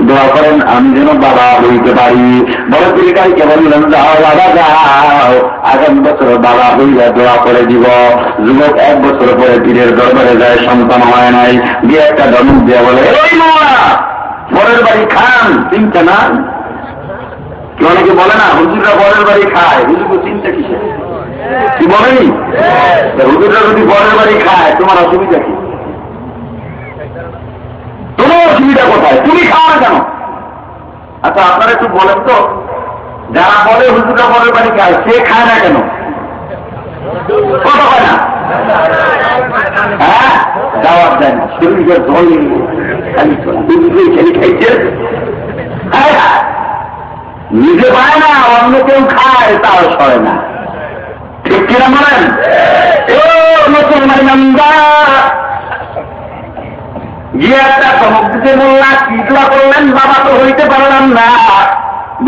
দোয়া করেন, আমি যেন বাবা হইতে পারি। বড় পীর কাইকে বললেন, যাও বাবা, যাও। আগামী বছর বাবা হইয়া দোয়া করে দিব। যুবক এক বছর পরে পীরের দরবারে যায়, সন্তান হয় নাই। দিয়ে একটা ধমক দিয়ে বলে পরের বাড়ি খান, চিন্তা না কি অনেকে বলে না, হুজুররা পরের বাড়ি খায়। হুজুর চিন্তা কিসে কি বলেনি যদি বাড়ি খায়, তোমার অসুবিধা কি? তোমার অসুবিধা কোথায়? তুমি খাও না কেন? আচ্ছা আপনারা একটু বলেন তো, যারা বলে হুজুররা পরের বাড়ি খায়, সে খায় না কেন? কত হয় না। হ্যাঁ? দাওয়াত দেন শরীরে ধরে খাইছে। নিজে পায় না, অন্য কেউ খায়, তাও সয় না। ঠিক কিনা বলেন? ও মুসলমান গিয়ে একটা চমক দিতে বললাম কি করলেন? বাবা তো হইতে পারলাম না।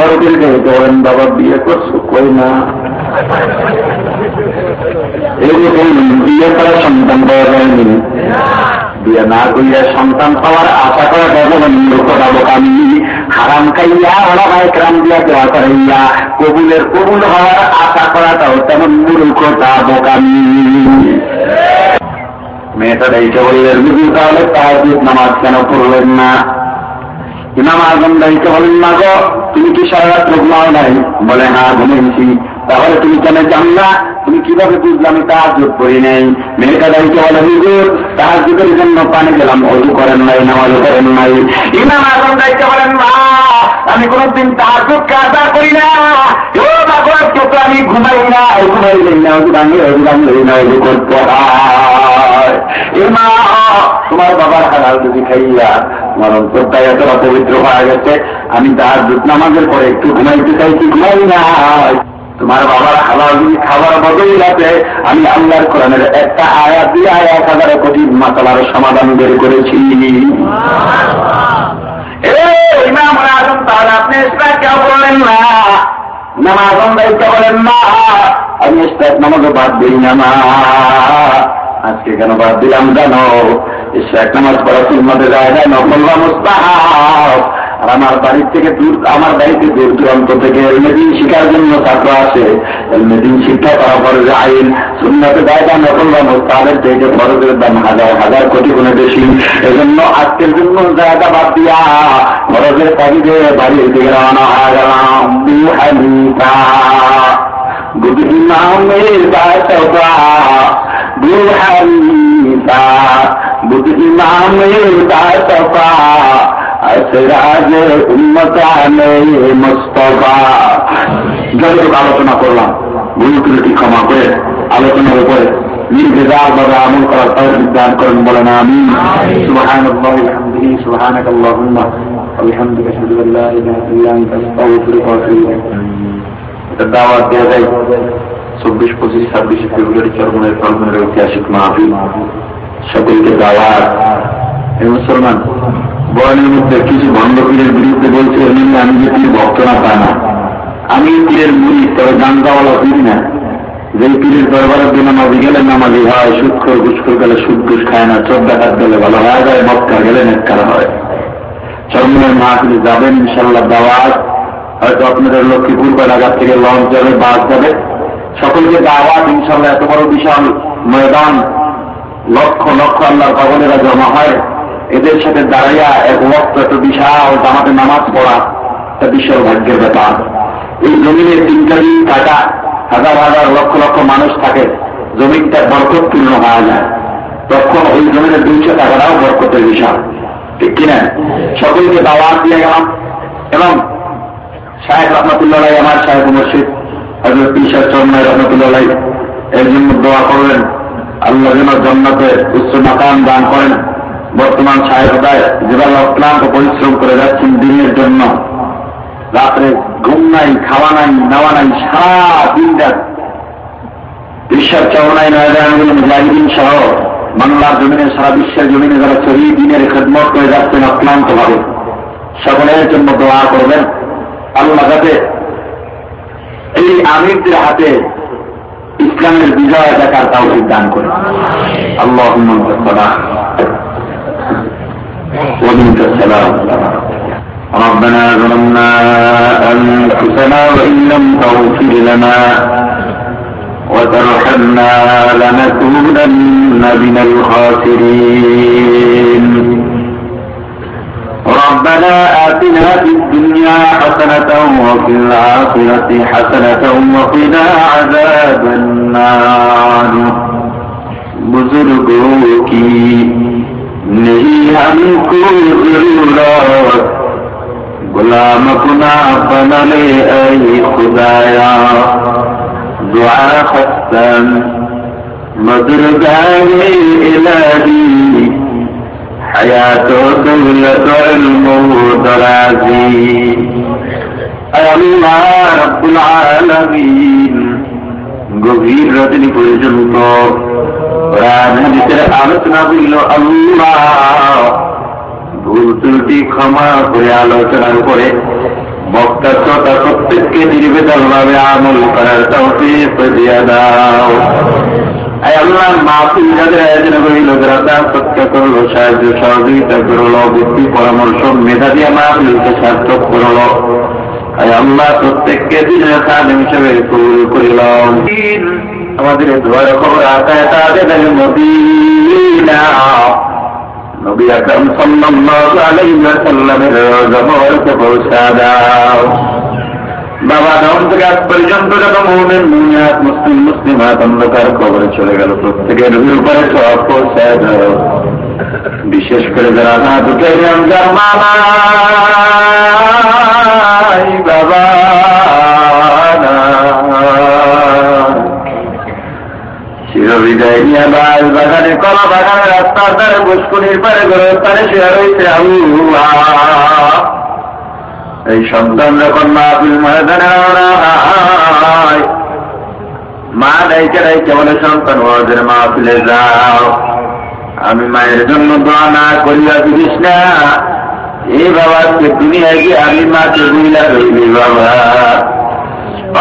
হইতে পারেন বাবা, বিয়ে করছ? কই না? বিয়ে করা সন্তান পাওয়া যায়নি বিয়ে না করিয়া সন্তান পাওয়ার আশা করা বোকামি হারাম খাইয়া ক্রাম দিয়া দেওয়া করাইয়া কবুলের কবুল হওয়ার আশা করাটাও তেমন মূর্খতা বোকামি মেয়েটা দায়িত্ব বললেন বুঝি তাহলে তাহাজিদ নামাজ কেন পড়লেন না ইমাম আজম দায়িত্ব বলেন না গো তুমি কি সারা রাত ঘুমাও নাই বলে হ্যাঁ ঘুমিয়েছি তাহলে তুমি কেন জান না তুমি কীভাবে বুঝলে আমি যোগ করি নাই? মেয়েটা দায়িত্ব বলে, হুজুর যুগের জন্য পানি গেলাম, অজু করেন নাই নামাজও করেন নাই। ইমাম আজম দায়িত্ব বলেন, মা, আমি কোনদিন তাহার কাজা করি না। আমি তাহার দুধ নামাজের পরে একটু ঘুমাইতে চাইছি ঘুমাই না তোমার বাবার হালাল খাবার বদল আছে আমি আল্লাহর কোরআনের একটা আয়াত দিয়ে এক হাজার কোটি মাতালার সমাধান বের করেছি। তাহলে আপনি কেউ বললেন না? বলেন না? আমি ইসলাম নামাজও বাদ দিই না, মা। আজকে কেন বাদ দিলাম জানো? ইসলাম নামাজ পড়া সুন্নতে যায় না নকল বা মুস্তাহাব। আর আমার বাড়ির থেকে দূর, আমার বাড়িতে দূর দূরান্ত থেকে এলমেদিন শিখার জন্য ছাত্র আসে। এলমেদিন শিক্ষা করা ফরজ আইন, সুন্নতে যায় না নকল বা মুস্তাহাবের থেকে ফরজের দাম হাজার হাজার কোটি গুণে বেশি। এজন্য আজকের জন্য জায়গা বাদ দিয়া ফরজের তাগিদে বাড়ির দিকে রওনা হয়ে গেলাম। বু হানিফা বাসবা বু হানিফা বুধ ইমামের বাসবা আসরাজ উম্মতানে মুস্তফা যতটুকু আলোচনা করলাম ভুল ত্রুটি ক্ষমা করে আলোচনার উপরে নির্বিধার ভাবে আমল করার তৌফিক দান করেন বলেন আমি সুবহান আল্লাহ বিহামদিহি সুবহানাক আল্লাহুম্মা ওয়া বিহামদিকা আশহাদু আল লা ইলাহা ইল্লা আনতা আস্তাগফিরুকা ওয়া আতুবু ইলাইক চব্বিশ, পঁচিশ, ছাব্বিশে ফেব্রুয়ারি চরমনের ফলমনের ঐতিহাসিক মাহফিল। সকলকে দাওয়াত। মুসলমান বয়ানের মধ্যে কিছু ভণ্ড বিরুদ্ধে বলছে আমি যে পীর ভক্ত না তা না, আমি পীরের মুড়ি, তবে গান্দাওয়ালা পীর না। যে পীরের দরবারের দিন নামাজি গেলে নামাজি হয়, সুৎখর, ঘুষখর গেলে সুদ, ঘুষ খায় না চোখ ডাকাত গেলে ভালো হয়ে, যায় মক্কা গেলে নেককার হয়। চরমের মাহফিলে যাবেন ইনশাল্লাহ দাওয়াত। হয়তো আপনাদের লক্ষ্মীপুর এলাকার থেকে লঞ্চ যাবে, বাস যাবে। সকলকে দাওয়াত ইনশাল্লাহ এত বড় বিশাল ময়দান, লক্ষ লক্ষ আল্লাহর ভবনেরা জমা হয়। এদের সাথে দাঁড়াইয়া এক ওয়াক্ত এত বিশাল জামাতে নামাজ পড়া একটা বিশাল ভাগ্যের ব্যাপার। এই জমিনে তিনটা দিন থাকা হাজার হাজার লক্ষ লক্ষ মানুষ থাকে, জমিনটা বরকতপূর্ণ হওয়া যায়। তখন ওই জমিনের দুইশো টাকাটাও বরকতের বিশাল। ঠিক কিনা? সকলকে দাওয়াত দিয়ে গেলাম, এবং সাহেব রহমতুল্লাহ আমার শাহেদ মসজিদ হজরত পিসার চন্ময় রহমতুল্লাহ এর জন্য দোয়া করবেন আল্লাহ যেন জন্মতে উচ্চ মাকাম দান করেন। বর্তমান সাহেবদায় যেভাবে অক্লান্ত পরিশ্রম করে যাচ্ছেন দিনের জন্য। রাত্রে ঘুম নাই, খাওয়া নাই, নেওয়া নাই সারা দিন রাত বিশ্বের চরণায় নয়দানগুলো মুজাহিদিন সহ বাংলার জমিনে, সারা বিশ্বের জমিনে যারা চড়ি দিনের খেদমত করে যাচ্ছেন অক্লান্ত ভাবে সকলের জন্য দোয়া করবেন। আল্লাহ যাতে এই আমিরদের হাতে ইসলামের বিজয় দেখার তাও দান করে আল্লাহ ومنك السلام ربنا ظلمنا أنفسنا وإن لم تغفر لنا وترحمنا لنكونن من الخاسرين ربنا آتنا في الدنيا حسنة وفي الآخرة حسنة وقنا عذاب النار. بزرگوں نہیں ہم کو ضرورت غلام اپنا بن لے اے خدایا. دعا خستن مدرگاہ إلهي حياتكم لتعلمه ترازي الله رب العالمين গভীর রজনী পর্যন্ত রাজনীতির আলোচনা করল আল্লাহ। ভুল ত্রুটি ক্ষমা করে আলোচনার পরে বক্তা শ্রোতা প্রত্যেককে নির্বেদন ভাবে আমল করার তাও দিয়ে দাও। আল্লাহ, মাহফিল যাদের আয়োজন করিল, যারা তার সত্য করল, সাহায্য সহযোগিতা করল, বুদ্ধি পরামর্শ, মেধা মাহফিলকে সার্থক করল। আল্লাহ, প্রত্যেককে দিনের খাদেম হিসেবে কবুল করিলাম। আমাদের দোয়ার খবর আকায় তাদের মদিনা। নবী আকরম সাল্লাল্লাহু আলাইহি ওয়াসাল্লামের জবরকে পৌঁছা দাও। বাবা তখন থেকে আজ পর্যন্ত যত মুমিন, মুমিনাত, মুসলিম, মুসলিমাত, অন্ধকার কবরে চলে গেল। প্রত্যেকের নবীর উপরে সব বিশেষ করে যারা না দুটো মামা বাবা চিরবিদায় নিয়ে বাস বাগানে, কলা বাগানে রাস্তার ধারে পুষ্কুনির পারে ঘরের পারে শুয়ে রয়েছে আল্লাহ এই সন্তান যখন মাহফিল ময়দানে মা ডাইকে ডাইকে বলে, সন্তান ওদের মাহফিলে যাও। আমি মায়ের জন্য দোয়া না করিয়া দিস না। এ বাবা কে দুনিয়ায় গিয়ে আমি মাকে বুঝলা রইলি বাবা।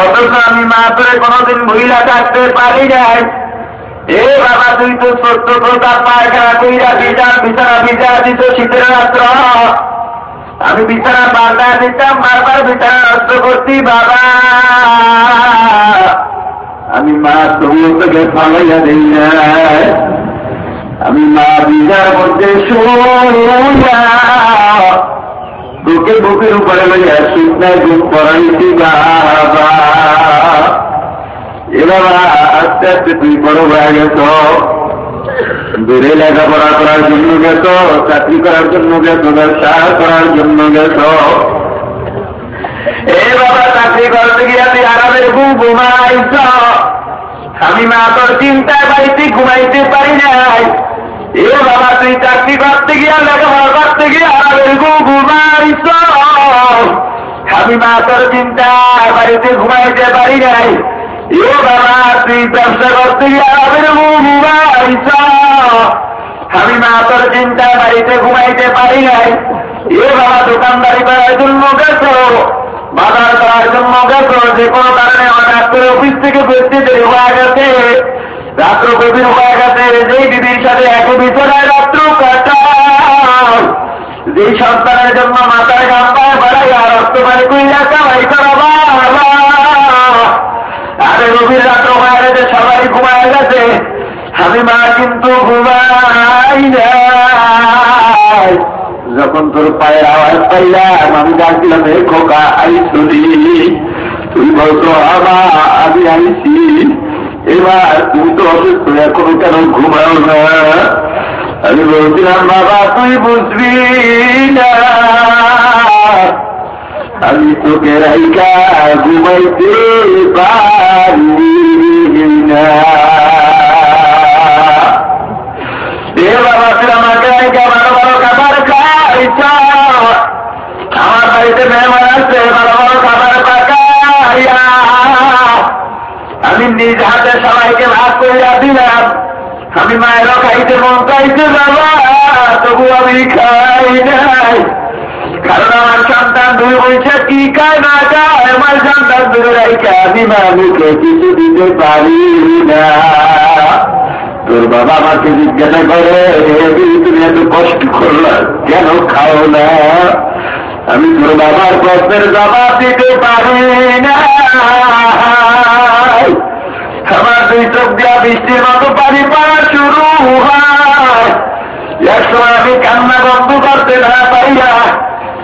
অথচ আমি মা করে কোনোদিন মহিলা থাকতে পারি নাই। এ বাবা, তুই তো ছোট্ট ছোটা পায়খানা কইরা বিছানা বিছানা বিছানা দিত শীতের রাত্র। আমি বিছানা বান্ধা দিতাম বারবার বিছানা নষ্ট করতি বাবা। আমি মা তবুও তোকে ফালাইয়া দিই আমি মা বিজার মধ্যে শুয়া বুকে বুকের উপরে লইয়া শুকনা গুণ করাইছি বাবা। এবার আস্তে আস্তে তুই বড় হয়ে গেছ। দূরে লেখাপড়া করার জন্য গেছ, চাকরি করার জন্য গেছ, ব্যবসা করার জন্য গেছ। এ বাবা, চাকরি করতে গিয়ে তুই আরামের ঘুম ঘুমাইছ আমি মা তোর চিন্তায় বাড়িতে ঘুমাইতে পারি নাই। এ বাবা, তুই চাকরি করতে গিয়া, লেখাপড়া করতে গিয়ে আরামের ঘুম ঘুমাইছ আমি মা তোর চিন্তায় বাড়িতে ঘুমাইতে পারি নাই। আমি মা তোর চিন্তায় বাড়িতে ঘুমাইতে পারি নাই। এ বাবা দোকানদারি করার জন্য গেছো বাজার করার জন্য গেছো যে কোনো কারণে হঠাৎ অফিস থেকে বেরতে দেরি হয়ে গেছে। রাত্র গভীর হয়ে গেছে। যেই দিদির সাথে একই বিছানায় রাত্র যেই সন্তানের জন্য মাথায় গাম পায়ে বাড়াইয়া রক্ত পানি কইয়া কামাই করা বাবা আরে গভীর রাত্র হয়ে গেছে সবাই ঘুমায় গেছে। আমি মা কিন্তু ঘুমাই নাই। যখন তোর পায়ের আওয়াজ পাইলাম, আমি ডাকলাম হে খোকা আইসুনি তুই বলতো আমা আমি আইছি। এবার তুমি তো অসুস্থ, এখনও কেন ঘুমাও না? আমি বলছিলাম, বাবা, তুই বুঝবি না। আমি তোকে রাইকা ঘুমাইতে পারি না। এ বাবা, তুই আমাকে রাইকা ভালো ভালো খাবার খাইছ। আমার বাড়িতে মেহমান আসছে, ভালো ভালো খাবার পাকাইয়া। আমি নিজ হাতে সবাইকে ভাগ করিয়া দিলাম। আমি মায়েরও খাইতে মন চাইছে বাবা তবু আমি খাই নাই। কারণ আমার সন্তান দুই বলছে কি খায় না খায় আমার সন্তান দূরে রাইখা আমি মানুষকে কিছু দিতে পারি না তোর বাবা আমাকে জিজ্ঞাসা করে, তুমি এত কষ্ট করলাম কেন খাও না? আমি তোর বাবার প্রশ্নের জবাব দিতে পারি না। আমার দুই চোখ দিয়া বৃষ্টির মতো পানি পড়া শুরু হয়। এক সময় আমি কান্না বন্ধ করতে না পাইয়া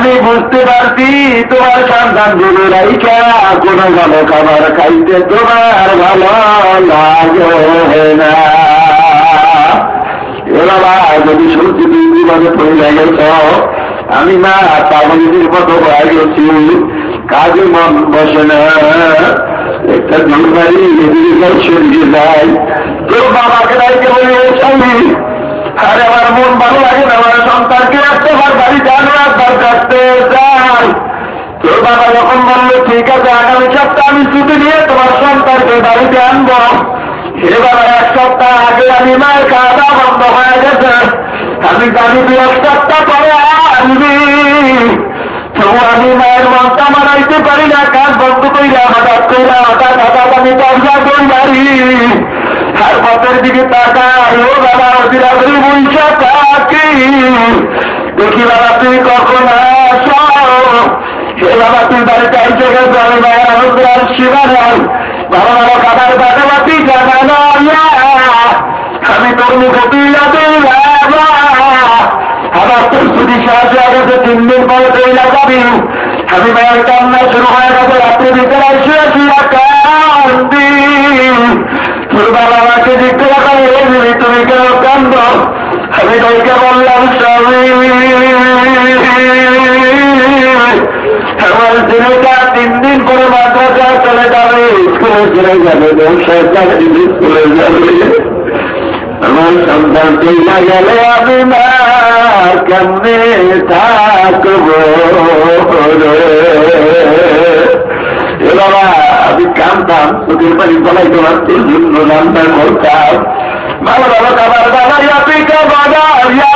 আমি বুঝতে পারছি তোমার সন্তানগুলো রাইকা কোনো ভালো খাবার খাইতে তোমার ভালো লাগে না। এ বাবা, যদি তুমি বিপদে পড়ে আমি না পাগলিদের মতো হয়ে গেছি। কাজে মন বসে না। একটা এদিকে সরিয়ে যায়। তোর বাবাকে রাইতে বলে আরে আমার মন ভালো লাগে না, আমার সন্তানকে রাখতে, আমার বাড়ি আনো একবার কাটতে চাই তোর বাবা যখন বলল, ঠিক আছে, আগামী সপ্তাহ আমি ছুটি নিয়ে তোমার সন্তানকে বাড়িতে আনব। এবার এক সপ্তাহ আগে আমি মায়ের খাওয়া বন্ধ হয়ে গেছে। আমি জানি দু এক সপ্তাহ পরে আনবি তবু আমি মায়ের মনটা মারাইতে পারি না কাজ বন্ধ কইরা হঠাৎ কইরা হঠাৎ হঠাৎ আমি ব্যবসা করি বাড়ি। আর পথের দিকে তাকাই ও বাবা অতিরাত্রি দেখি বাবা তুই কখন আসো? বাবা, তুই বাড়িতে আইসে গেছো, আমি মায়ের অনুগ্রহ শিবা নাই। ভালো ভালো খাবার পাঠাবাতি জানা আমি তোর মুখে তুইলা আমার তোর ছুটি সাহায্য গেছে তিন দিন পরে তুইলা যাবি আমি মায়ের কান্না শুরু হয়ে গেছে, রাত্রি ভিতরে শুয়ে কান্দি বাবা মাকে দেখতে রাখা তুমি কেন কান্দ? আমি তাইকে বললাম, স্বামী। আমার তিন দিন মাদ্রাসা চলে যাবে, স্কুলে চলে যাবে ব্যবসায় স্কুলে যাবে। আমার সন্তান গেলে আমি মা, কেমনে থাকব? বাবা আমি কামতাম চোখের পানি বলাই তোমার জন্য রান্না করতাম বাবা বাবা খাবার বাবা পিঠা বাজাইয়া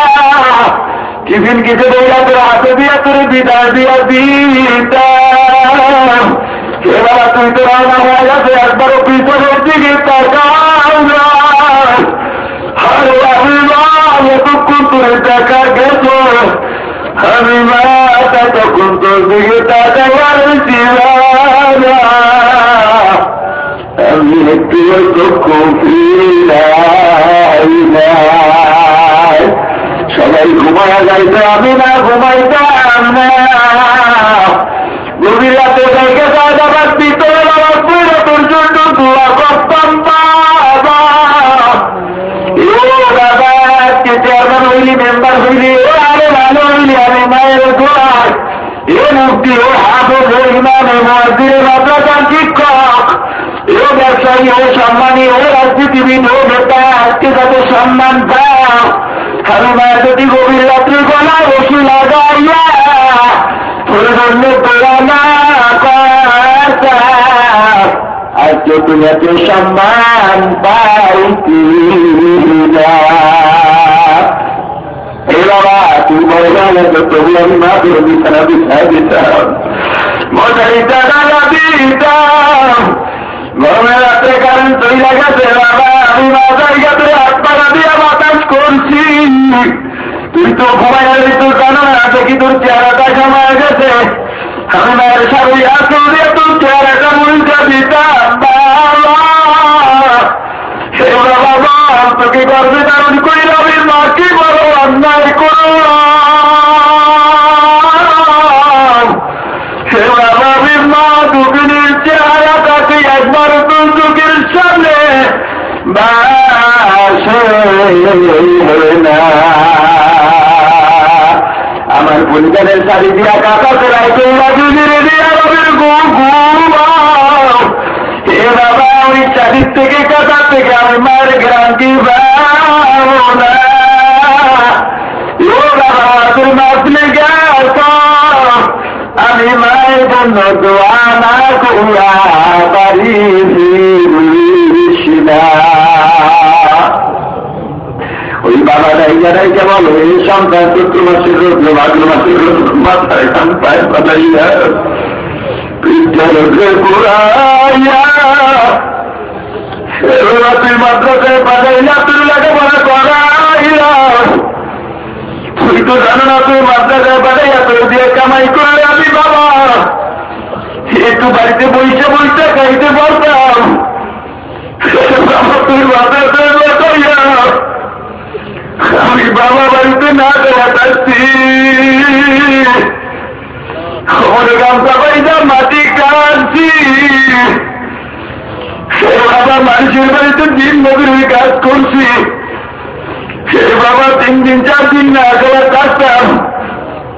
টিফিন কিছু বইলা তোর হাতে দিয়া তোর বিদায় দিয়া দিতাম। কে বাবা, তুই তো সবাই ঘুমায়া, যাইতে আমি না ঘুমাইতাম না। গভীর রাতে যাইকে যাবার ভিতরে আমার পুরো তোর জন্য দোয়া করতাম চেয়ারম্যান হইলি, মেম্বার হইলি আরে ভালো হইলি, আমি মায়ের এ মুক্তি ও ব্যবসায়ী ও সম্মানী ও রাজনীতিবিদ ও নেতা আজকে যাতে সম্মান পাও যদি গভীর রাত্রি গলা বসি লাগাইয়া তুমি এত সম্মান পাইতি না। এ বাবা, তুই মশারি টাকা দিতাম। গরমের কারণ তুই লাগাতে বাবা, আমি মা জায়গাতে হাত পাড়া দিয়ে বাতাস করছি। তুই তো ঘুমাই তোর কেন কি তোর চেহারাটা জমায় গেছে? বাবা তোকে গর্বে ধারণ করি মা কি বড় অন্যায় করলাম। না আমার পরিবারের শাড়ি দিয়া কাকা ফেরাই তোমরা দুদিনে দিয়া রবির গু বাবা, ওই চারির থেকে কাকা থেকে আমি মায়ের গ্রাম কি না? আমি মায়ের জন্য দোয়া না করিয়া পারি ওই বাবা রাইজা রাইজা বলো, এই সন্তান চৈত্র মাসের রোদ্র মাসের রোদ্র মাথায় তুই পাঠাইয়া তুই তো জানো না, তুই দিয়ে কামাই বাবা। একটু বাড়িতে বইতে বইতে খাইতে পারতাম বাবা তুই মাদ্রাসায় পাঠাইয়া আমি বাবা, বাড়িতে না দেওয়া যাচ্ছি আমার গামছা পাইজা মাটি কাটছি সে বাবা মানুষের বাড়িতে দিন নদীর কাজ করছি সে বাবা তিন দিন, চার দিন না খাওয়া কাটতাম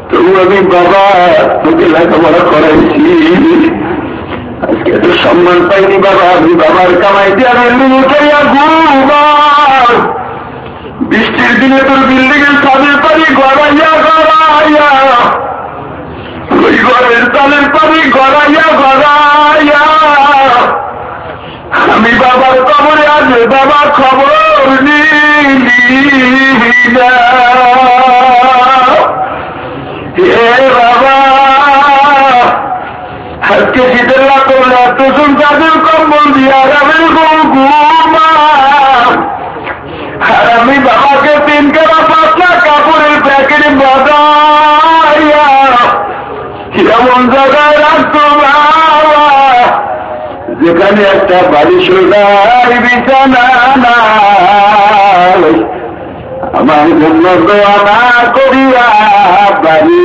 তবু আমি বাবা তোকে লেখাপড়া করাইছি। আজকে তো সম্মান পাইনি বাবা, আমি বাবার লুকাইয়া ঘুমার বৃষ্টির দিনে তোর বিল্ডিং এর ছাদের পানি গড়াইয়া গড়াইয়া ওই ঘরের চালের পানি গড়াইয়া গড়াইয়া আমি বাবার খবরে আছে বাবা খবর নিলি বাবা, আজকে শীতের এত সংসাদের কম্বল দিয়া যাবে আমি বাবাকে তিন কেনা পাতলা কাপড়ের প্যাকেট বাজাইয়া কেমন জায়গায় রাখতো যেখানে একটা বাড়ি সোজার বিছানা নাই। আমার জন্য দোয়া না করিয়া বাড়ি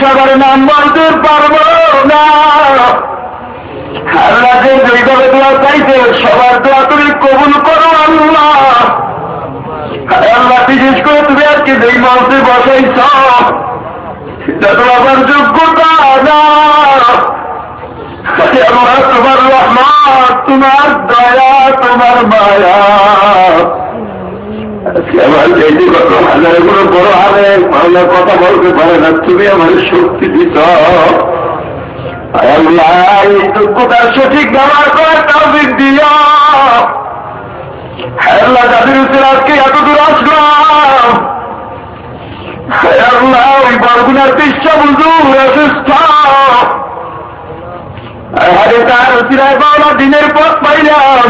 সবার নাম বলতে পারব না। আল্লাহ যে যেইভাবে দোয়া চাইছে, সবার দোয়া তুমি কবুল করো আল্লাহ। আল্লাহ, বিশেষ করে তুমি আজকে যেই মঞ্চে বসাইছ তো আমার যোগ্যতা না। তোমার রহমান তোমার দয়া, তোমার মায়া। আমার বড় হারে ভালো কথা বলতে পারে না, তুমি আমার শক্তি দিত যোগ্যতার সঠিক ব্যবহার করার তৌফিক দিও। আল্লাহ যাদের উপর আজকে এত দূর ওই বরগুনার বিশ্ব বুঝুর অসুস্থ আরে তার দিনের পথ পাইলাম।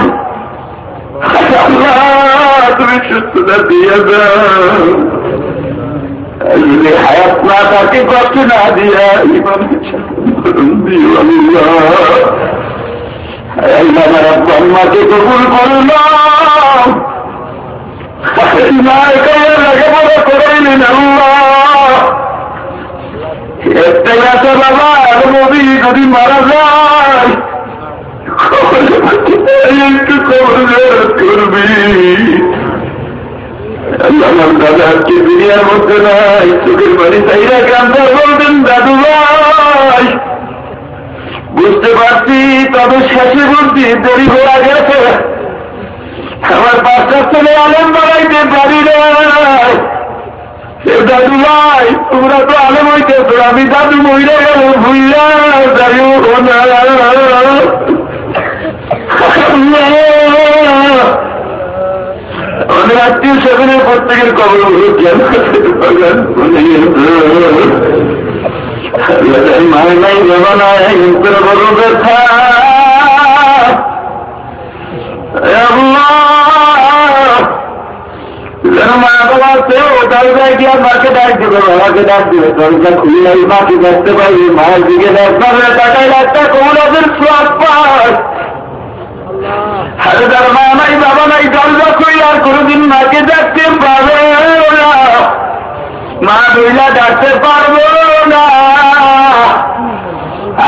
তুমি সুস্থতা দিয়ে দাও যদি হায়াত না থাকে কষ্ট না দিয়া ইমান দিও আল্লাহ আল্লাহ আমার আব্বাকে কবুল করল লেখাপড়া করাইলেন আল্লাহ একটাই আছে বাবা নবী যদি মারা দুনিয়ার মধ্যে নাই, চোখের বাড়ি বলবেন, দাদু ভাই। বুঝতে পারছি, তবে শেষে বুঝছি, দেরি হয়ে গেছে। আমার বাচ্চা ছেলে আলেম বাড়াইতে পারি না দাদু ভাই, তোমরা তো আলেম হইতেছো, আমি দাদু মহিলা গেল দাঁড়িয়ে অনেক আত্মীয় স্বজনের প্রত্যেকের কবর মায় নাই বাবা নাই বড় ব্যথা। মাকে ডাক দিবে বাবাকে ডাক দিবে দরজা খুলে মাকে দেখতে মায়ের দিকে দেখবে তাকাই একটা তার মা নাই বাবা নাই দরজা খুলে আর মাকে দেখতে পাবে না। মা দুইলা ডাকতে পারব না।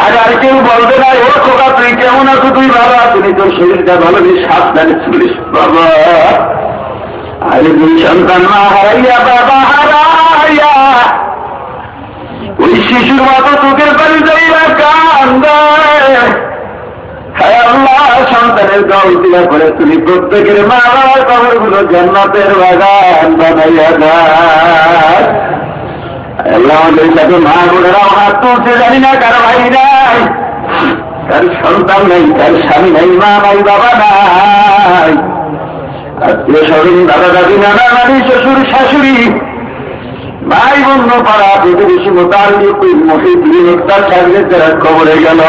আর আর কেউ বলবে না, ও খোকা, তুই কেমন আছো? তুই বাবা তুমি তোর শরীরটা ভালো বেশ সাবধানে চলিস, বাবা। আরে দুই সন্তান মা হারাইয়া, বাবা হারাইয়া। ওই শিশুর মতো চোখের পানি যাইয়া কান্দে। আল্লাহ সন্তানের গল্পিয়া করে তুমি প্রত্যেকের মা বাবার কবরগুলো জান্নাতের বাগান বানাইয়া যায় আল্লাহ, আমাদের সাথে মা না কার ভাই তার সন্তান তার স্বামী নেই, মা বাবা দাদা শাশুড়ি, ভাই গেল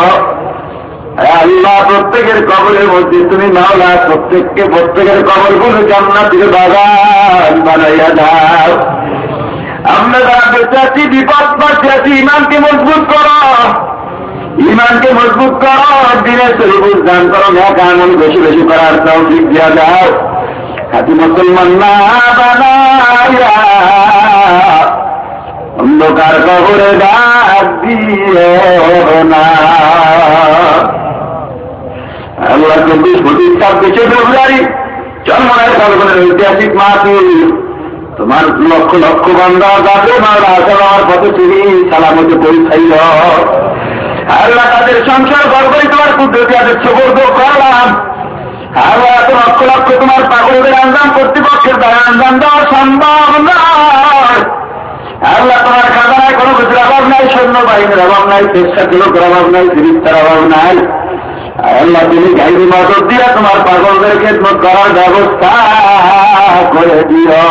আল্লাহ প্রত্যেকের কবরের মধ্যে তুমি মাওলা প্রত্যেককে প্রত্যেকের কবরগুলো জান্নাতের বাগান বানাইয়া দাও। আমরা যারা বেঁচে আছি, বিপদ পাচ্ছি আছি ইমানকে মজবুত করো। ইমানকে মজবুত করো, দিনের শরীর দান করো একা আমল বেশি বেশি করার তৌফিক দিয়া দাও। খাতি মুসলমান না বানাইয়া অন্ধকার কবরে ডাক দিও না। আল্লাহ চব্বিশ পঁচিশ ছাব্বিশে ফেব্রুয়ারি চন্মনায় সর্বনের ঐতিহাসিক মাহফিল। তোমার লক্ষ লক্ষ বান্ধা যাতে মারা আসল আমার পথে তুমি সালামতে পৌঁছাইল। আল্লাহ তাদের সংসার গর্বই তোমার কুদরতি আদের সবর্গ করলাম। আল্লাহ এত লক্ষ লক্ষ তোমার পাগলদের আঞ্জাম কর্তৃপক্ষের দ্বারা আঞ্জাম দেওয়া সম্ভব নয়। আল্লাহ তোমার খাজানায় কোনো কিছুর অভাব নাই সৈন্যবাহিনীর অভাব নাই পেশাগুলোর অভাব নাই জীবিকার অভাব নাই আল্লাহ তুমি গাইবি মদত দিয়া তোমার পাগলদের খেদমত করার ব্যবস্থা করে দিও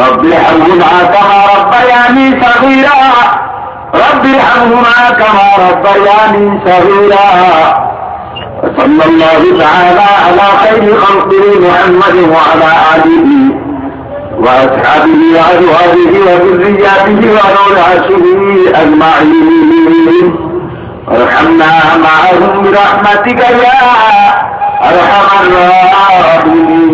রব্বি হামহুমা কামা রব্বায়ানি সাগীরা রব্বি হামহুমা কামা রব্বায়ানি সাগীরা صلى الله تعالى على خير خلقه محمد وعلى آله وأصحابه وأزواجه وذرياته وعن عشره أجمعين. ارحمنا معهم برحمتك يا أرحم الراحمين.